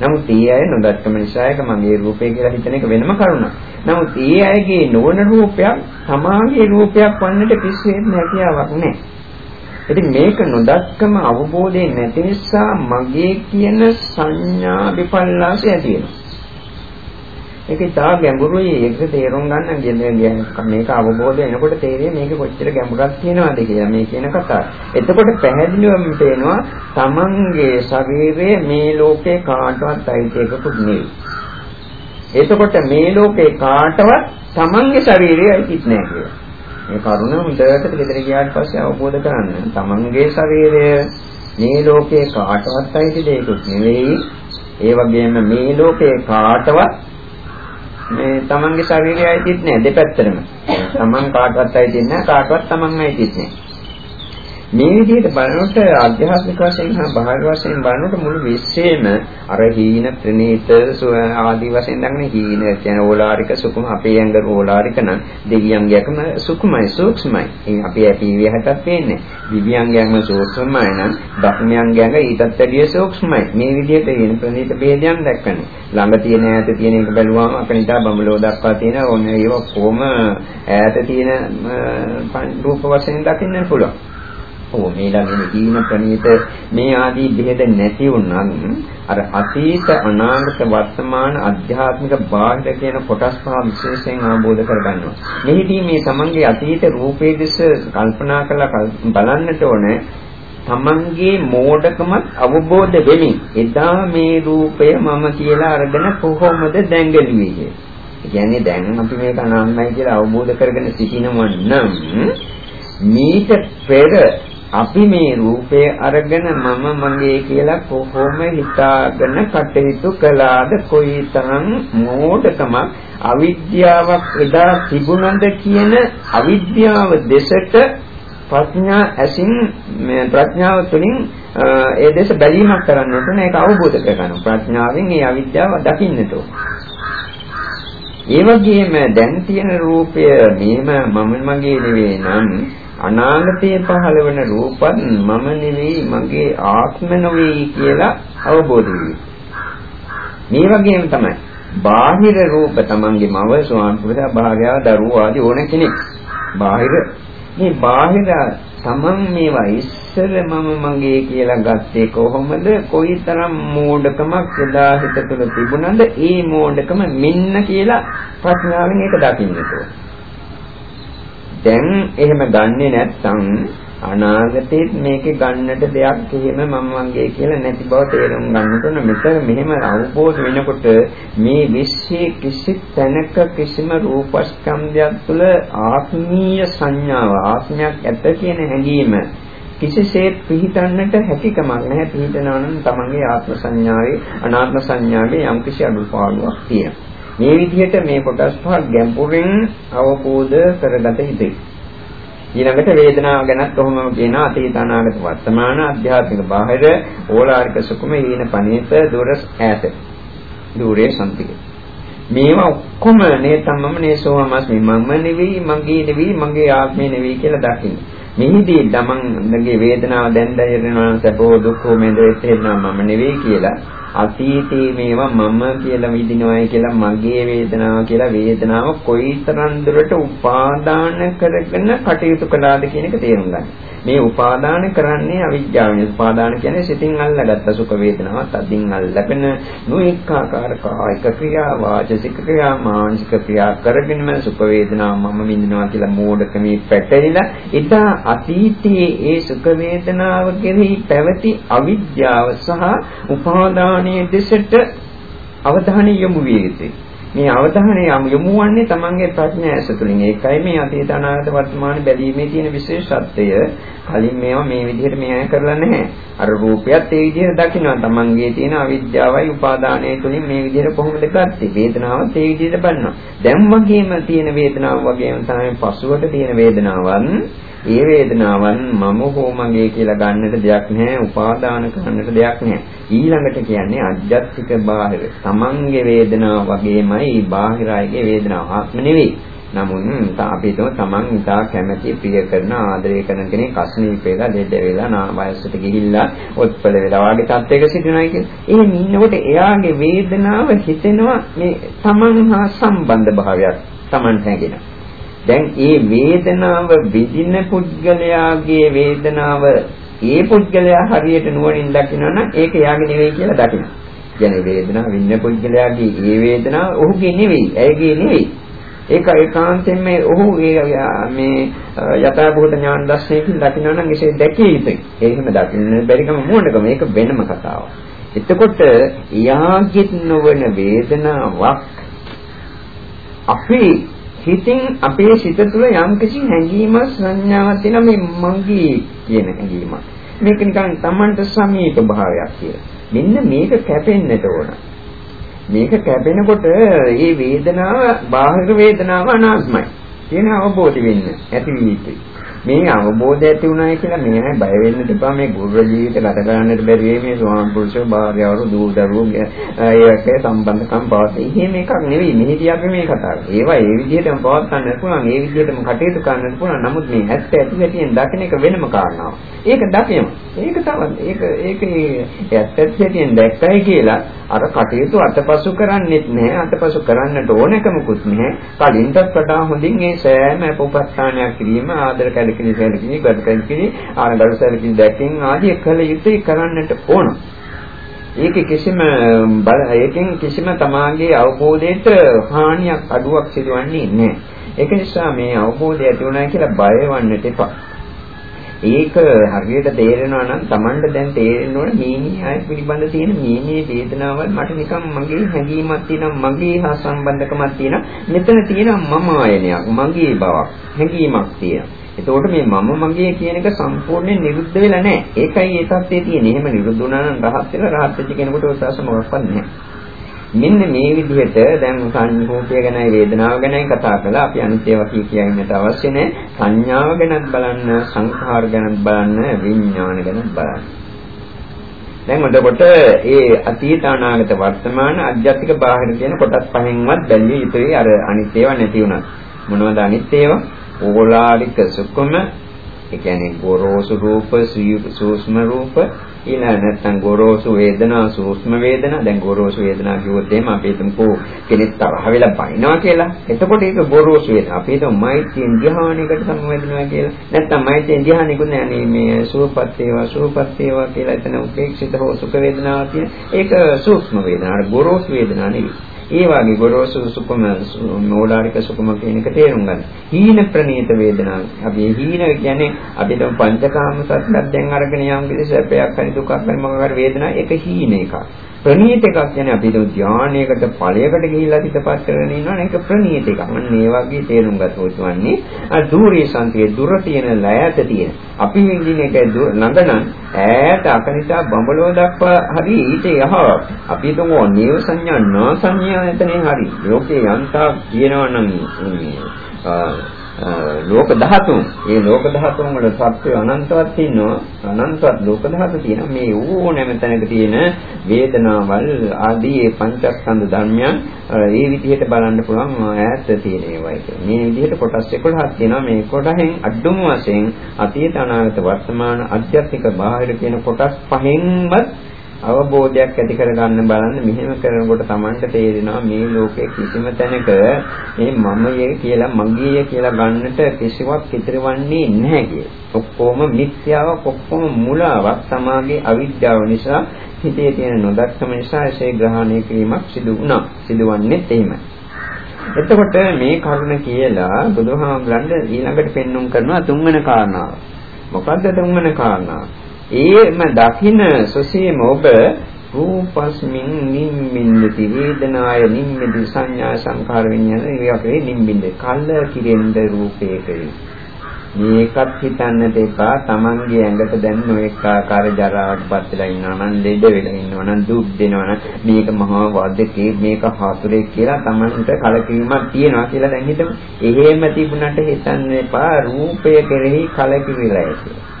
නමුත් ඒ අය නොදැක්කම නිසා එක මගේ රූපය කියලා හිතන එක වෙනම කරුණක්. නමුත් ඒ අයගේ නොවන රූපයක් තමාගේ රූපයක් වන්නට කිසිසේත් හැකියාවක් නැහැ. ඉතින් මේක නොදැක්කම අවබෝධයෙන් නැති නිසා මගේ කියන සංඥා විපල්ලාසය ඇති වෙනවා. ඒක ඉතා ගැඹුරුයි ඒක තේරුම් ගන්න මේක අවබෝධ වෙනකොට තේරෙන්නේ මේක කොච්චර ගැඹුරක් තියෙනවද කියලා මේ කියන කතාව. එතකොට පැහැදිලිවම පේනවා තමන්ගේ ශරීරය මේ ලෝකේ කාටවත් අයිති එකකුත් නෙවෙයි. එතකොට මේ ලෝකේ කාටවත් තමන්ගේ ශරීරය අයිතිත් නෑ කියලා. මේ කරුණ හොඳට ගෙදර ගියාට පස්සේ අවබෝධ කරගන්න. තමන්ගේ ශරීරය මේ ලෝකේ කාටවත් අයිති දෙයක්ුත් නෙවෙයි. ඒ වගේම මේ ලෝකේ කාටවත් මේ තමන්ගේ ශරීරය ඇයිතිත් නෑ දෙපැත්තටම. තමන් කාටවත් ඇයිතිත් නෑ කාටවත් තමන් ඇයිතිත් නෑ. මේ විදිහට බලනකොට ආධ්‍යාත්මික වශයෙන් හා බාහිර වශයෙන් බලනකොට මුළු විශ්වයේම අර හීන ප්‍රනීත ආදී වශයෙන් දක්වන හීන කියන ඕලාරික සුකුම අපේ ඇඟ ඕලාරික නම් දෙවියන්ගේකම සුකුමයි සූක්ෂමයි. ඒ අපේ ඇපීවිය හැටක් පේන්නේ. දිව්‍යංගයන්ම සූක්ෂමයි නම් බ්‍රහ්මයන්ගයන්ග ඊටත් වැඩිය සූක්ෂමයි. මේ විදිහට හීන ප්‍රනීත ભેදයන් දක්වන්නේ. ළඟ තියෙන ඈත තියෙන එක බැලුවාම අපිට බඹලෝ දක්වා තියෙන ඕන ඒවා කොහොම ඈත තියෙන රූප වශයෙන් දකින්න පුළුවන්. ඔව් මේ ළඟින් දීන ප්‍රණීත මේ ආදී බෙහෙද නැති වුණත් අර අතීත අනාගත වර්තමාන අධ්‍යාත්මික බාහිර කියන කොටස් පහ විශේෂයෙන් අවබෝධ කරගන්නවා. මෙහිදී මේ තමන්ගේ අතීත රූපේ දෙස කල්පනා කරලා බලන්නට ඕනේ තමන්ගේ මෝඩකමත් අවබෝධ වෙමින් එදා මේ රූපය මම කියලා අරගෙන කොහොමද දැඟලුවේ කියන්නේ දැන් අපි මේක අනාත්මයි කියලා අවබෝධ කරගෙන සිටිනවා නම් මීට පෙර අපි මේ රූපය අරගෙන මම මගේ කියලා කොහොම හිතාගෙන කටයුතු කළාද කොයිතරම් මෝඩකම අවිද්‍යාවක් එදා තිබුණද කියන අවිද්‍යාව දෙසට ප්‍රඥා ඇසින් ප්‍රඥාව තුළින් ඒ දෙස බැලීමක් කරන්නට ඕන. ඒක අවබෝධ කරගන්න. ප්‍රඥාවෙන් ඒ අවිද්‍යාව දකින්නට ඕන. ඒ වගේම දැන් තියෙන රූපය මෙහෙම මම මගේ නෙවෙයි නම් අනාගතයේ පහළ වෙන රූපත් මම නෙවෙයි මගේ ආත්ම නෙවෙයි කියලා අවබෝධ මේ වගේම තමයි බාහිර රූප තමන්ගේ මව ස්වාමි පුරුෂයා භාර්යාව දරුවෝ ආදී ඕන කෙනෙක්. බාහිර. මේ බාහිර තමන් මේවා ඉස්සර මම මගේ කියලා ගත්තේ කොහොමද? කොයිතරම් මෝඩකමක් එදා හිත තුළ තිබුණාද? ඒ මෝඩකම මෙන්න කියලා ප්‍රඥාවෙන් ඒක දකින්නට ඕනේ. දැන් එහෙම ගන්නෙ නැත්නම් අනාගතේත් මේකේ ගන්නට දෙයක් එහෙම මම වගේ කියලා නැති බව තේරුම් ගන්නට ඕන. මෙතන මෙහෙම අවබෝධ වෙනකොට මේ විශ්වයේ කිසි තැනක කිසිම රූපස්කන්ධයක් තුළ ආත්මීය සංඥාව ආත්මයක් ඇත කියන හැඟීම කිසිසේත් පිහිටන්නට හැකියාවක් නැහැ. පිහිටනවා නම් තමන්ගේ ආත්ම සංඥාවේ අනාත්ම සංඥාවේ යම්කිසි අඩුපාඩුවක් තියෙනවා. මේ විදිහට මේ කොටස් පහ ගැඹුරින් අවබෝධ කරගත යුතුයි. ඊළඟට වේදනාව ගැනත් කොහොමද කියන අතීත අනාගත වර්තමාන ආධ්‍යාත්මික බාහිර ඕලාරික සුකුම ඊන පණේත දුර ඈත. දුරේ සම්තික. මේවා ඔක්කොම නේ තමම නේ සෝමස්මි මම නෙවෙයි මගේ නෙවෙයි මගේ ආත්මේ නෙවෙයි කියලා දකින්න. මෙහිදී තමන්ගේ වේදනාව දැන් දැනෙනවා සැපෝ දුක්ඛෝ මේ දෙයක් තේරෙනවා මම නෙවෙයි කියලා අතීතයේ මේවා මම කියලා විඳිනවායි කියලා මගේ වේදනාව කියලා වේදනාව කොයිතරම් දුරට උපාදාන කරගෙන කටයුතු කළාද කියන එක තේරුම් ගන්න. මේ උපාදාන කරන්නේ අවිද්‍යාවෙන්. උපාදාන කියන්නේ සිතින් අල්ලගත්ත සුඛ වේදනාවත් අදින් අල්ලගෙන නොඑක ආකාර කායික ක්‍රියා වාචික ක්‍රියා මානසික ක්‍රියා කරගෙනම සුඛ වේදනාව මම විඳිනවා කියලා මෝඩකමේ පැටලිලා එදා අතීතයේ ඒ සුඛ වේදනාව කෙරෙහි පැවති අවිද්‍යාව සහ උපාදානයේ දෙසට අවධානය යොමු විය යුතුයි. මේ අවධානය යොමු වන්නේ තමන්ගේ ප්‍රඥා ඇස තුළින්. ඒකයි මේ අතීත අනාගත වර්තමාන බැලීමේ තියෙන විශේෂත්වය. කලින් මේවා මේ විදිහට මෙයා කරලා නැහැ. අර රූපයත් ඒ විදිහට දකිනවා. තමන්ගේ තියෙන අවිද්‍යාවයි උපාදානය තුළින් මේ විදිහට කොහොමද ගත්තේ? වේදනාවත් ඒ විදිහට බලනවා. දැන් වගේම තියෙන වේදනාව වගේම තමයි පසුවට තියෙන වේදනාවන් ඒ වේදනාවන් මම හෝ මගේ කියලා ගන්නට දෙයක් නැහැ, උපාදාන කරන්නට දෙයක් නැහැ. ඊළඟට කියන්නේ අජ්ජත්තික බාහිර. තමන්ගේ වේදනාව වගේමයි බාහිර අයගේ වේදනාව. ආත්ම නෙවෙයි. නමුත් අපි හිතමු තමන් ඉතා කැමැති ප්‍රිය කරන ආදරය කරන කෙනෙක් අස්නීප වෙලා දෙඩ වෙලා නා වයසට ගිහිල්ලා ඔත්පල වෙලා වගේ තත්යක සිටිනවා කියලා. එහෙම ඉන්නකොට එයාගේ වේදනාව හිතෙනවා මේ තමන් හා සම්බන්ධ භාවයක් තමන්ට හැගෙනවා. දැන් ඒ වේදනාව විඳින පුද්ගලයාගේ වේදනාව ඒ පුද්ගලයා හරියට නුවණින් දකිනවා නම් ඒක යාගේ නෙවෙයි කියලා දකිනවා. කියන්නේ වේදනාව විඳින පුද්ගලයාගේ ඒ වේදනාව ඔහුගේ නෙවෙයි, ඇයගේ නෙවෙයි. ඒක ඒකාන්තයෙන් මේ ඔහු මේ යථාභූත ඥාන දර්ශනයකින් දකිනවා නම් ඒසේ දැකිය යුතුයි. ඒකම දකින්න බැරිකම මොනකම මේක වෙනම කතාවක්. එතකොට යාගෙත් නොවන වේදනාවක් අපි හිතින් අපේ සිත තුළ යම්කිසි හැඟීමක් සංඥාවක් තියෙන මේ මගේ කියන හැඟීමක්. මේක නිකන් Tamanට සමීප භාවයක් කියලා. මෙන්න මේක කැපෙන්නට ඕන. මේක කැපෙනකොට මේ වේදනාව බාහිර වේදනාව අනාත්මයි. කියන අවබෝධ වෙන්න ඇති වී මේ අවබෝධය ඇති වුණායි කියලා මේ අය බය වෙන්න එපා මේ ගුරු ජීවිත ගත කරන්නට බැරි වෙයි මේ ස්වාම පුරුෂෝ භාර්යාවරු දූ දරුවෝ ඒකේ සම්බන්ධකම් පවතී. එහෙම එකක් නෙවෙයි මෙහිදී අපි මේ කතා කරන්නේ. ඒවා ඒ විදිහටම පවත්වන්න පුළුවන්, ඒ විදිහටම කටයුතු කරන්න පුළුවන්. නමුත් මේ ඇත්ත ඇති ඇතිෙන් දකින්න එක වෙනම කාරණාවක්. ඒක දකිනු. ඒක තමයි ඒක ඒකේ ඇත්ත ඇතිෙන් දැක්කයි කියලා අර කටයුතු අතපසු කරන්නෙත් නැහැ. අතපසු කරන්නට ඕනකමකුත් නැහැ. කලින්ටත් වඩා හොඳින් මේ සෑම උපස්ථානයක් කිරීම ආදර කැඩ සැලකිලි සැලකිලි ගත සැලකිලි ආනගල සැලකිලි දැකින් ආදී කළ යුතුයි කරන්නට ඕන. ඒක කිසිම බල ඒකෙන් කිසිම තමාගේ අවබෝධයට හානියක් අඩුවක් සිදුවන්නේ නැහැ. ඒක නිසා මේ අවබෝධය ඇති වුණා කියලා බය වෙන්නට එපා. ඒක හරියට තේරෙනවා නම් Tamanට දැන් තේරෙන්න ඕන මේ අය පිළිබඳ තියෙන මේ මේ වේදනාවල් මට නිකන් මගේ හැඟීමක් තියෙනවා මගේ හා සම්බන්ධකමක් තියෙනවා මෙතන තියෙනවා මම ආයනයක් මගේ බවක් හැඟීමක් තියෙනවා එතකොට මේ මම මගේ කියන එක සම්පූර්ණයෙන් නිරුද්ධ වෙලා නැහැ. ඒකයි ඒ தත්ත්වයේ තියෙන්නේ. එහෙම නිරුද්ධ වුණා නම් රහත් වෙලා රහත් වෙච්ච කෙනෙකුට උසස් මොකක්වත් නැහැ. මෙන්න මේ විදිහට දැන් සංකෝපය ගැනයි වේදනාව ගැනයි කතා කළා. අපි අනිත් ඒවා කිය කියන්නට අවශ්‍ය නැහැ. සංඥාව ගැනත් බලන්න, සංඛාර ගැනත් බලන්න, විඥාන ගැනත් බලන්න. දැන් එතකොට ඒ අතීත අනාගත වර්තමාන අධ්‍යාත්මික බාහිර කියන කොටස් පහෙන්වත් බැලිය යුතුයි අර අනිත් ඒවා නැති වුණා. මොනවද අනිත් ඒවා? ඕලාරික සුකුම ඒ කියන්නේ ගොරෝසු රූප සූක්ෂම රූප ඊළඟ නැත්නම් ගොරෝසු වේදනා සූක්ෂම වේදනා. දැන් ගොරෝසු වේදනා කිව්වොත් එහෙම අපි හිතමුකෝ කෙනෙක් තරහ වෙලා බයිනවා කියලා. එතකොට ඒක ගොරෝසු වේදනා. අපි හිතමු මෛත්‍රියෙන් ධ්‍යානයකට සම්බන්ධනවා කියලා. නැත්නම් මෛත්‍රියෙන් ධ්‍යානෙකුත් නෑ. මේ සුවපත් වේවා සුවපත් වේවා කියලා එතන උපේක්ෂිත හෝ සුඛ වේදනාවක් තියෙන. ඒක සූක්ෂම වේදනා. අර ගොරෝසු වේදනා නෙවෙයි. ඒ වගේ ගොරෝසු සුකුම නෝලාරික සුකුම කියන එක තේරුම් ගන්න. හීන ප්‍රනීත වේදනාව. අපි හීන කියන්නේ අපිට පංචකාම සත්‍යයක් දැන් අරගෙන යම් කිසි සැපයක් හරි දුකක් හරි මොකක් හරි වේදනාවක් ඒක හීන එකක්. ප්‍රනීත එකක් කියන්නේ අපි හිතමු ධානයකට ඵලයකට ගිහිල්ලා හිතපත් කරගෙන ඉන්නවනේ ඒක ප්‍රනීත එකක්. අන්න ඒ වගේ තේරුම් ගත්තොත් වන්නේ අ දුරේ සංකේ දුර තියෙන ලෑත තියෙන. අපි විඳින එක ළඟනම් ඈත අකනිතා බඹලෝ දක්වා හරි ඊට යහ අපි හිතමු නේව සංඥා නා සංඥා එතනේ හරි. ලෝකේ යන්තා කියනවා නම් ලෝක ධාතුන්. ඒ ලෝක ධාතුන් වල සත්‍ය අනන්තවත් ඉන්නවා. අනන්තවත් ලෝක ධාතු තියෙනවා. මේ ඕනෑම තැනක තියෙන වේදනාවල් ආදී ඒ පංචස්කන්ධ ධර්මයන් ඒ විදිහට බලන්න පුළුවන් ඈත තියෙන ඒවා ඒක මේ විදිහට කොටස් 11ක් තියෙනවා මේ කොටහෙන් අඩුම වශයෙන් අතීත අනාගත වර්තමාන අධ්‍යාත්මික බාහිර කියන කොටස් පහෙන්වත් අවබෝධයක් ඇති කරගන්න බලන්න මෙහෙම කරනකොට Tamanට තේරෙනවා මේ ලෝකයේ කිසිම තැනක මේ මමයේ කියලා මගේය කියලා ගන්නට කිසිවක් ඉතිරවන්නේ නැහැ කිය. ඔක්කොම මිත්‍යාවක් ඔක්කොම මුලාවක් සමාගයේ අවිද්‍යාව නිසා හිතේ තියෙන නොදක්කම නිසා එසේ ග්‍රහණය කිරීමක් සිදු වුණා. සිදුවන්නේත් එහෙමයි. එතකොට මේ කරුණ කියලා බුදුහාමුදුරන්ට ඊළඟට පෙන්눔 කරනවා තුන්වන කාරණාව. මොකද්ද තුන්වන කාරණාව? ඒම දකින සොසීම ඔබ රූපස්මින් නිම්මින්දති වේදනාය නිම්මිදි සංඥා සංකාර විඤ්ඤාණ ඉරියපේ නිම්මින්ද කල්ල කිරෙන්ද රූපේකේ මේකත් හිතන්නට එපා Tamange ඇඟට දැන් නොඑක ආකාර ජරාවටපත් වෙලා ඉන්නවා නම් ලෙඩ වෙලා ඉන්නවා නම් දුක් දෙනවා නම් මේක මහා වදකේ මේක හතුරේ කියලා Tamanට කලකිරීමක් තියෙනවා කියලා දැන් හිතමු. එහෙම තිබුණට හිතන්න එපා රූපය කෙරෙහි කලකිරිලා කියලා.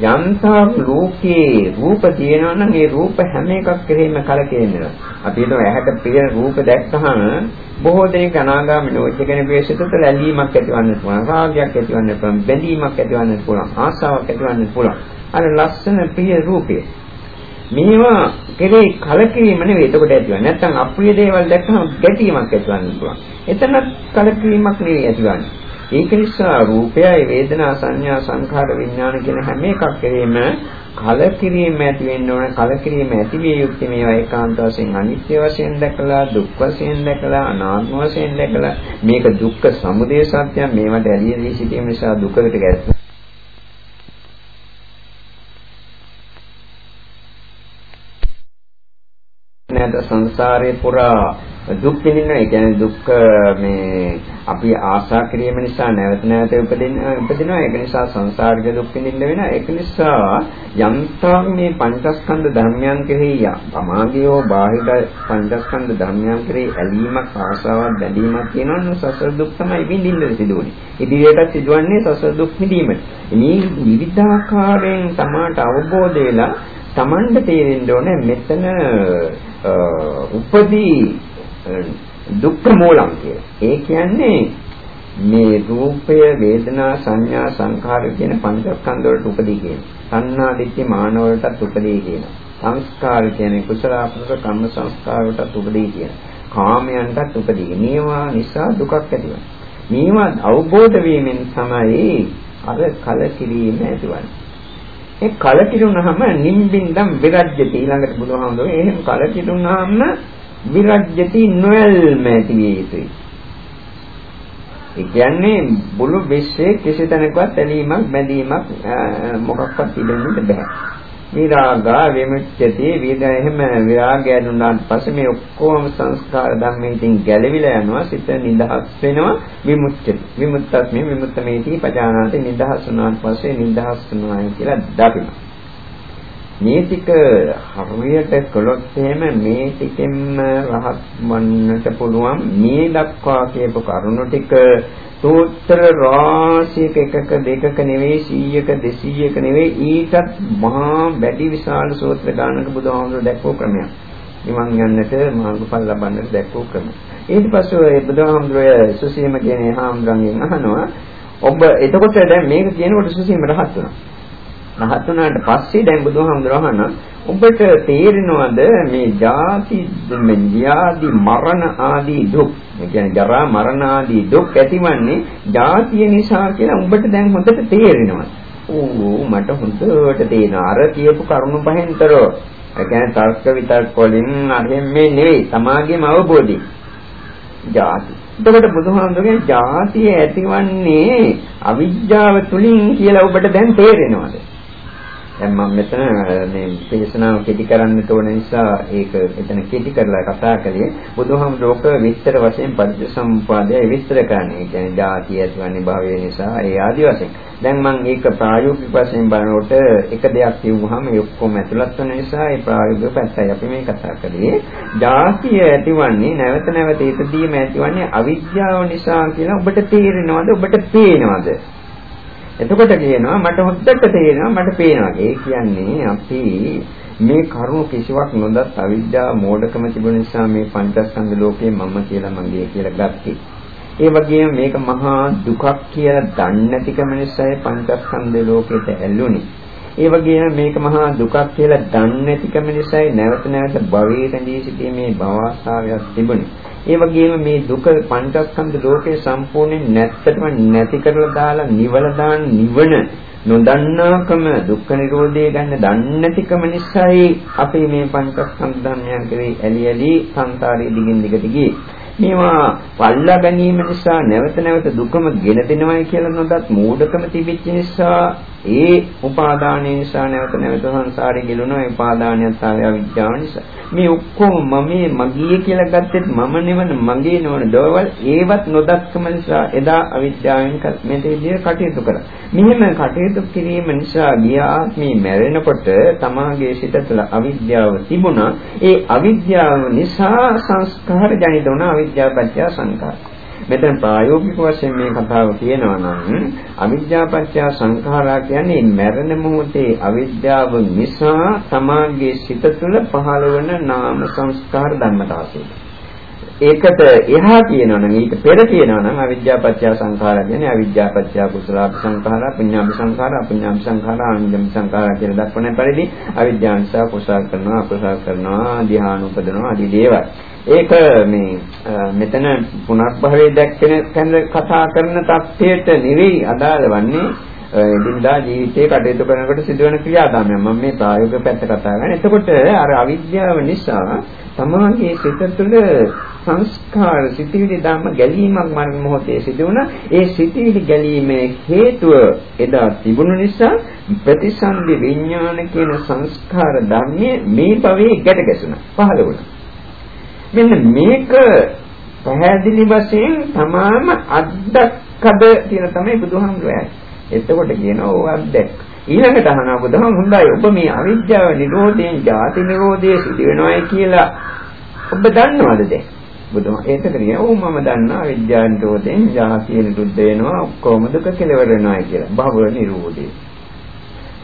යම්තාක් ලෝකේ රූප තියෙනවා නම් ඒ රූප හැම එකක් කෙරෙහිම කලකිරෙනවා. අපි හිතමු ඇහැට පිය රූප දැක්කහම බොහෝ දෙනෙක් අනාගාමී නොවෙච්ච කෙනෙක් විශේෂිතව ඇලීමක් ඇතිවන්න පුළුවන්, රාගයක් ඇතිවන්න පුළුවන්, බැඳීමක් ඇතිවන්න පුළුවන්, ආසාවක් ඇතිවන්න පුළුවන්. අර ලස්සන ප්‍රිය රූපය. මේවා කෙරෙහි කලකිරීම නෙවෙයි එතකොට ඇතිවන්නේ. නැත්තම් අප්‍රිය දේවල් දැක්කම ගැටීමක් ඇතිවන්න පුළුවන්. එතනත් කලකිරීමක් නෙවෙයි ඇතිවන්නේ. ඒක නිසා රූපයයි වේදනා සංඥා සංඛාර විඥාන කියන හැම එකක් කෙරෙහිම කලකිරීම ඇති වෙන්න ඕන. කලකිරීම ඇති විය යුත්තේ මේවා ඒකාන්ත වශයෙන් අනිත්‍ය වශයෙන් දැකලා දුක් වශයෙන් දැකලා අනාත්ම වශයෙන් දැකලා. මේක දුක්ඛ සමුදය සත්‍ය මේවට ඇලියදී සිටීම නිසා දුකකට ගැටෙනවා නැද සංසාරේ පුරා දුක් විඳිනවා ඒ කියන්නේ දුක් මේ අපි ආශා කිරීම නිසා නැවත නැවත උපදින උපදිනවා. ඒක නිසා සංසාරික දුක් විඳින්න වෙනවා ඒක නිසා යම්තාක් මේ පංචස්කන්ධ ධර්මයන් කෙරෙහි සමාගයෝ බාහිර පංචස්කන්ධ ධර්මයන් කෙරෙහි ඇලීමක් ආශාවක් බැඳීමක් තියෙනවා නම් සසර දුක් තමයි විඳින්න සිදුවන්නේ ඉදිරියට සිදුවන්නේ සසර දුක් විඳීමයි මේ විවිධාකාරයෙන් තමාට අවබෝධ වෙලා Tamanda තේරෙන්න ඕනේ මෙතන උපදී දුක්ඛ මූලම් කියලා. ඒ කියන්නේ මේ රූපය, වේදනා, සංඥා, සංඛාර කියන පංචස්කන්ධ වලට උපදී කියන. සංනා දිට්ඨි මාන වලටත් උපදී කියන. සංස්කාර කියන්නේ කුසල අකුසල කම්ම සංස්කාර වලටත් උපදී කියන. කාමයන්ටත් උපදී. මේවා නිසා දුකක් ඇතිවෙනවා. මේවා අවබෝධ වීමෙන් තමයි අර කලකිරීම ඇතිවන්නේ. ඒ කලකිරුණාම නිම්බින්දම් විරජ්‍යති ඊළඟට බුදුහාමුදුරුවෝ එහෙම කලකිරුණාම විරජ්‍යති නොයල්ම ඇති විය යුතුයි. ඒ කියන්නේ බුළු විශ්වයේ කිසි තැනකවත් ඇලීමක් බැඳීමක් මොකක්වත් ඉදෙන්නට බෑ. විරාගා විමුක්තිය විද එහෙම විරාගය දුන්නාට පස්සේ මේ ඔක්කොම සංස්කාර ධර්මයෙන් ගැලවිලා යනවා සිත නිදහස් වෙනවා විමුක්තිය විමුක්තත් මේ විමුක්තමේදී පජානාති නිදහස් වුණාට පස්සේ නිදහස් වෙනවා කියලා දකිනවා මේ ටික හරියට කළොත් එහෙම මේ ටිකෙන්ම රහත් වන්නට පුළුවන් මේ දක්වා කියපු කරුණු ටික සූත්‍ර රාශියක එකක දෙකක නෙවෙයි 100ක 200ක නෙවෙයි ඊටත් මහා වැඩි විශාල සූත්‍ර ගානක බුදුහාමුදුරුවෝ දැක්වූ ක්‍රමයක්. නිවන් යන්නට මාර්ගඵල ලබන්නට දැක්වූ ක්‍රමය. ඊට පස්සේ බුදුහාමුදුරුවෝ සුසීම කියන හාමුදුරන්ගෙන් අහනවා ඔබ එතකොට දැන් මේක කියනකොට සුසීම රහත් වුණා. රහත් වුණාට පස්සේ දැන් බුදුහාමුදුරුවෝ අහන ඔබට තේරෙනවද මේ ජාති මෙන්ජාදි මරණ ආදී දුක්? ඒ කියන්නේ ජරා මරණ ආදී දුක් ඇතිවන්නේ ජාතිය නිසා කියලා ඔබට දැන් හොඳට තේරෙනවා. ඕ මට හොඳට තේරෙනවා. අර කියපු කරුණු පහෙන්තරෝ ඒ කියන්නේ තර්ක විතර්ක වලින් අරෙන් මේ නෙවෙයි සමාගයේම අවබෝධي ජාති. එතකොට බුදුහාමුදුරනේ ජාතිය ඇතිවන්නේ අවිජ්ජාව තුලින් කියලා ඔබට දැන් තේරෙනවද? දැන් මම මෙතන මේ දේශනාව කෙටි කරන්නට ඕන නිසා ඒක එතන කෙටි කරලා කතා කළේ බුදුහාමුදුරුවෝක විස්තර වශයෙන් පටිච්චසමුපාදය විස්තර කරන්නේ. ඒ කියන්නේ ධාතිය ඇතිවන්නේ භවය නිසා ඒ ආදි වශයෙන්. දැන් මම ඒක ප්‍රායෝගික වශයෙන් බලනකොට එක දෙයක් කියවුවාම ඒ ඔක්කොම ඇතුළත් වෙන නිසා ඒ ප්‍රායෝගික පැත්තයි අපි මේ කතා කරේ. ධාතිය ඇතිවන්නේ නැවත නැවත ඉදීම ඇතිවන්නේ අවිද්‍යාව නිසා කියලා ඔබට තේරෙනවද ඔබට පේනවද? එතකොට කියනවා මට හොද්දට තේරෙනවා මට පේනවා. ඒ කියන්නේ අපි මේ කරුණු කිසිවක් නොදත් අවිද්‍යාව මෝඩකම තිබුණ නිසා මේ පංචස්කන්ධ ලෝකේ මම කියලා මගේ කියලා ගත්තේ. ඒ වගේම මේක මහා දුකක් කියලා දන්නේ නැතිකම නිසා පංචස්කන්ධ ලෝකෙට ඇල්ලුනේ. ඒ වගේම මේක මහා දුකක් කියලා දන්නේ නැතිකම නිසායි නැවත නැවත භවයේ රැඳී සිටීමේ භවආශාවයක් තිබුණේ. ඒ වගේම මේ දුක පංචස්කන්ධ ලෝකේ සම්පූර්ණයෙන් නැත්තටම නැති කරලා දාලා නිවල දාන නිවන නොදන්නාකම දුක්ඛ නිරෝධය ගැන දන්නේ නැතිකම නිසායි අපි මේ පංචස්කන්ධ ධර්මයන් කෙරෙහි ඇලි ඇලි සංසාරයේ දිගින් දිගට ගියේ. මේවා වල්ලා ගැනීම නිසා නැවත නැවත දුකම ගෙන දෙනවයි කියලා නොදත් මූඩකම තිබිච්ච නිසා ඒ උපාදානය නිසා නැවත නැවත සංසාරේ ගිලුණා ඒ උපාදානයත් ආය අවිද්‍යාව නිසා මේ ඔක්කොම මමේ මගේ කියලා ගත්තෙත් මම නෙවන මගේ නොවන දවල් ඒවත් නොදක්කම නිසා එදා අවිද්‍යාවෙන් මේ විදිහට කටයුතු කරා. මෙහෙම කටයුතු කිරීම නිසා ගියාත්මී මැරෙනකොට තමාගේ සිත තුළ අවිද්‍යාව තිබුණා. ඒ අවිද්‍යාව නිසා සංස්කාර ජනිත වුණා අවිද්‍යාව පත්‍ය සංකාර. මෙතන ප්‍රායෝගික වශයෙන් මේ කතාව කියනවා නම් අවිද්‍යාපච්චය සංඛාරා කියන්නේ මරණ මොහොතේ අවිද්‍යාව නිසා සමාගයේ සිත තුළ පහළ වන නාම සංස්කාර ධර්මතාවය. ඒකට එහා කියනවා නම් ඊට පෙර කියනවා නම් අවිද්‍යාපච්චය සංඛාරා කියන්නේ අවිද්‍යාපච්චය කුසලාප සංඛාරා පුඤ්ඤාප සංඛාරා අපුඤ්ඤාප සංඛාරා අනුජම් සංඛාරා කියලා දක්වන පරිදි අවිද්‍යාව නිසා කුසල කරනවා අකුසල කරනවා ධ්‍යාන උපදනවා ආදී දේවල්. ඒක මේ මෙතන පුනර්භවයේ දැක්කෙන කතා කරන தත්ත්වයට නෙවෙයි අදාළ වන්නේ එදිනදා ජීවිතේ කටයුතු කරනකොට සිදුවන ක්‍රියාදාමය. මම මේ ප්‍රායෝගික පැත්ත කතා කරන්නේ. එතකොට අර අවිද්‍යාව නිසා තමාගේ සිත තුළ සංස්කාර සිටිවිලි ධර්ම ගැලීමක් මරණ මොහොතේ සිදු වුණා. ඒ සිටිවිලි ගැලීමේ හේතුව එදා තිබුණු නිසා ප්‍රතිසන්දි විඥාන කියන සංස්කාර ධර්මයේ මේ භවයේ ගැට ගැසුණා. පහළ වුණා. මෙන්න මේක පැහැදිලි වශයෙන් තමාම අත්දක්කද කියන තමයි බුදුහාමුදුරුවෝ එතකොට කියනවා ඕ අත්දැක්. ඊළඟට අහනවා බුදුහාම හොඳයි ඔබ මේ අවිද්‍යාව නිරෝධයෙන් ජාති නිරෝධය සිදු වෙනවයි කියලා ඔබ දන්නවද දැන්? බුදුහාම ඒකට කියනවා ඔව් මම දන්නා අවිද්‍යාව නිරෝධයෙන් ජාතිය නිරුද්ධ වෙනවා ඔක්කොම දුක කෙලවර වෙනවා කියලා. භව නිරෝධය.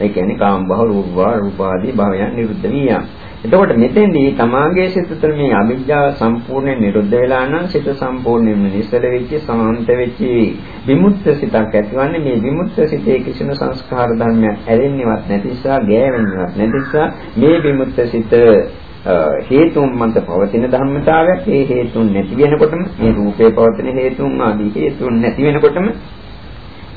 ඒ කියන්නේ කාම භව රූප භව රූපාදී භවයන් නිරුද්ධ වියම්. එතකොට මෙතෙන්දී තමාගේ සිත තුළ මේ අවිජ්ජාව සම්පූර්ණයෙන් නිරුද්ධ වෙලා නම් සිත සම්පූර්ණයෙන්ම නිසල වෙච්ච සමාන්ත වෙච්ච විමුක්ත සිතක් ඇතිවන්නේ මේ විමුක්ත සිතේ කිසිම සංස්කාර ධර්මයක් ඇලෙන්නේවත් නැති නිසා ගෑවෙන්නේවත් නැති නිසා මේ විමුක්ත සිත හේතුන් මත පවතින ධර්මතාවයක්. ඒ හේතුන් නැති වෙනකොටම මේ රූපේ පවතින හේතුන් ආදී හේතුන් නැති වෙනකොටම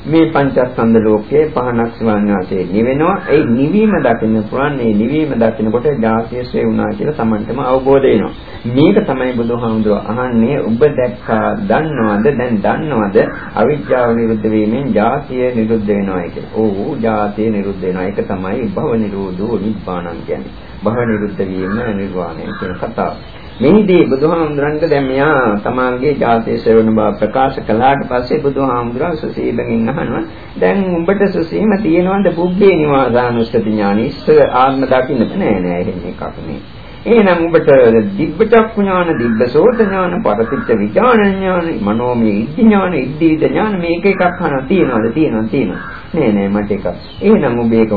මේ පංචස්කන්ධ ලෝකයේ පහනක් ස්වඥාසේ නිවෙනවා. ඒ නිවීම දකින්න පුළුවන්. මේ නිවීම දකිනකොට ජාතියසේ වුණා කියලා Tamanටම අවබෝධ වෙනවා. මේක තමයි බුදුහාමුදුරුවෝ අහන්නේ ඔබ දැක්කා දන්නවද? දැන් දන්නවද? අවිජ්ජාව නිරුද්ධ වීමෙන් ජාතිය නිරුද්ධ වෙනවා කියලා. ඔව් ජාතිය නිරුද්ධ වෙනවා. ඒක තමයි භව නිරෝධෝ නිබ්බාණං කියන්නේ. භව නිරුද්ධ වීම නිර්වාණය කියන කතාව. මෙහිදී බුදුහාමුදුරන්ට දැන් මෙයා තමාගේ ජාතේ සෙවණ බව ප්‍රකාශ කළාට පස්සේ බුදුහාමුදුරන් සුසීලගෙන් අහනවා දැන් උඹට සුසීම තියෙනවද පුබ්බේ නිවාසානුස්සති ඥානෙ ඉස්සර ආත්ම දකින්න නෑ නෑ එහෙම එකක් නේ එහෙනම් ඔබට දිබ්බචක්ඛු ඥාන, දිබ්බසෝත ඥාන, පරතිච්ච විඥාන ඥාන, මනෝමය ඉද්ධි ඥාන, ඉද්ධිද ඥාන මේක එකක් අහන තියනවාද? තියනවා තියනවා. නෑ නෑ මට එකක්. එහෙනම් ඔබ ඒක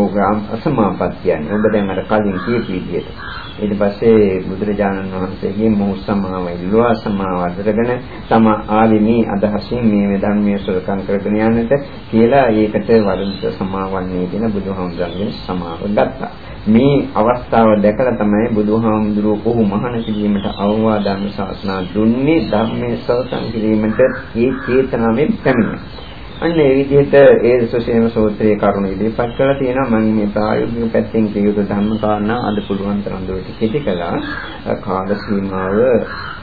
අසමාපත්තියන්නේ. ඔබ දැන් අර කලින් කියපු විදිහට. ඊට පස්සේ බුදුරජාණන් වහන්සේගේ මොහු සමාව ඉල්ලුවා සමාව අදරගෙන තම ආලිමේ අදහසින් මේ ධර්මයේ සුරකම් කරගෙන යන්නට කියලා ඒකට වරුන්ත සමාවන්නේ කියන බුදුහාමුදුරන්ගෙන් සමාව ගත්තා. මේ අවස්ථාව දැකලා තමයි බුදුහාමුදුරුවෝ කොහොම මහාන කිරීමට අවවාද අනුශාසනා දුන්නේ ධර්මයේ සවසන් කිරීමට ඒ චේතනාවෙන් පැමිණෙනවා. අන්න ඒ විදිහට ඒ සුසේම සූත්‍රයේ කරුණ ඉදිරිපත් කරලා තියෙනවා මම මේ ප්‍රායෝගික පැත්තෙන් කිය යුතු ධර්ම කාරණා අද පුළුවන් තරම් දුරට කෙටි කළා කාල සීමාව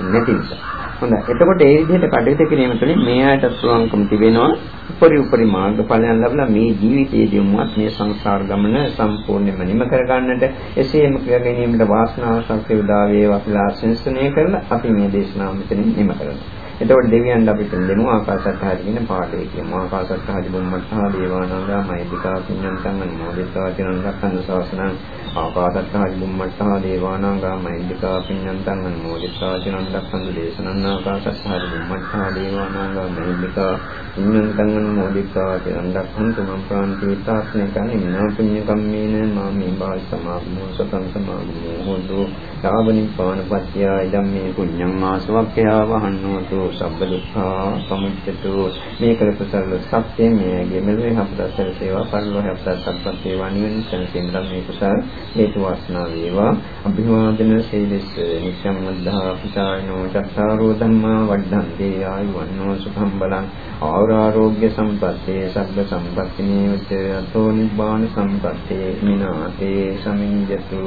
නැති නිසා. හොඳයි. එතකොට ඒ විදිහට කටයුතු කිරීම තුළින් මේ ආයත පුළුවන්කම තිබෙනවා උපරි උපරි මාර්ගඵලයන් ලැබලා මේ ජීවිතයේදී වුණත් මේ සංසාර ගමන සම්පූර්ණයෙන්ම නිම කරගන්නට එසේම ක්‍රියා ගැනීමට වාසනාව ශක්තිය උදා වේවා කියලා ආශිර්වාදනය කරලා අපි මේ දේශනාව මෙතනින් නිම කරනවා. එතකොට දෙවියන් අපිට දෙනු ආකාශත්හාදී කියන පාඩේ කියමු. ආකාශත්හාදී බුම්මත්හා දේවානාගා මෛත්‍රිකා පුඤ්ඤන්තං අනුමෝදිතවා චිරන් රක්ඛන්ද ශාසනං ආකාශත්හාදී බුම්මත්හා දේවානාගා මෛත්‍රිකා පුඤ්ඤන්තං අනුමෝදිතවා චිරන් රක්ඛන්ද දේශනං ආකාශත්හාදී බුම්මත්හා දේවානාගා මෛත්‍රිකා පුඤ්ඤන්තං අනුමෝදිතවා චිරන් රක්ඛන්තු මම් ප්‍රාන්ති තාස්නේ කන්නේ මනා පුඤ්ඤ කම්මේන මාමේ බාල් සමාගමෝ සතං සමාගමෝ හොතු යාවනිපාන පත්‍ය ඉදම් මේ පුඤ්ඤං ආසවක්ඛ්‍යා වහන්නෝතු සබ්බ දුක්ඛා සමුච්ඡතු. මේ කළ කුසල සත්‍ය මේගේ මෙලොවේ හපදසල සේවා පරිලෝහ හපදසප්පත් වේවා නිවන සැනසීම මේ කුසල හේතු වාසනා වේවා. අභිවාදන සීලස් නිසම්මද්ධා පිතායනෝ චත්තාරෝ ධම්මා වඩ්ඩන්තේ ආයුවන්නෝ සුඛම් බලං. ආරෝග්‍ය සම්පත්තේ සබ්බ සම්පත්තිනේ උච්ච අතෝ නිබ්බාන සම්පත්තේ මිනාතේ සමිඤ්ඤතු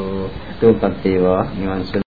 තුපත්තේවා නිවන්ස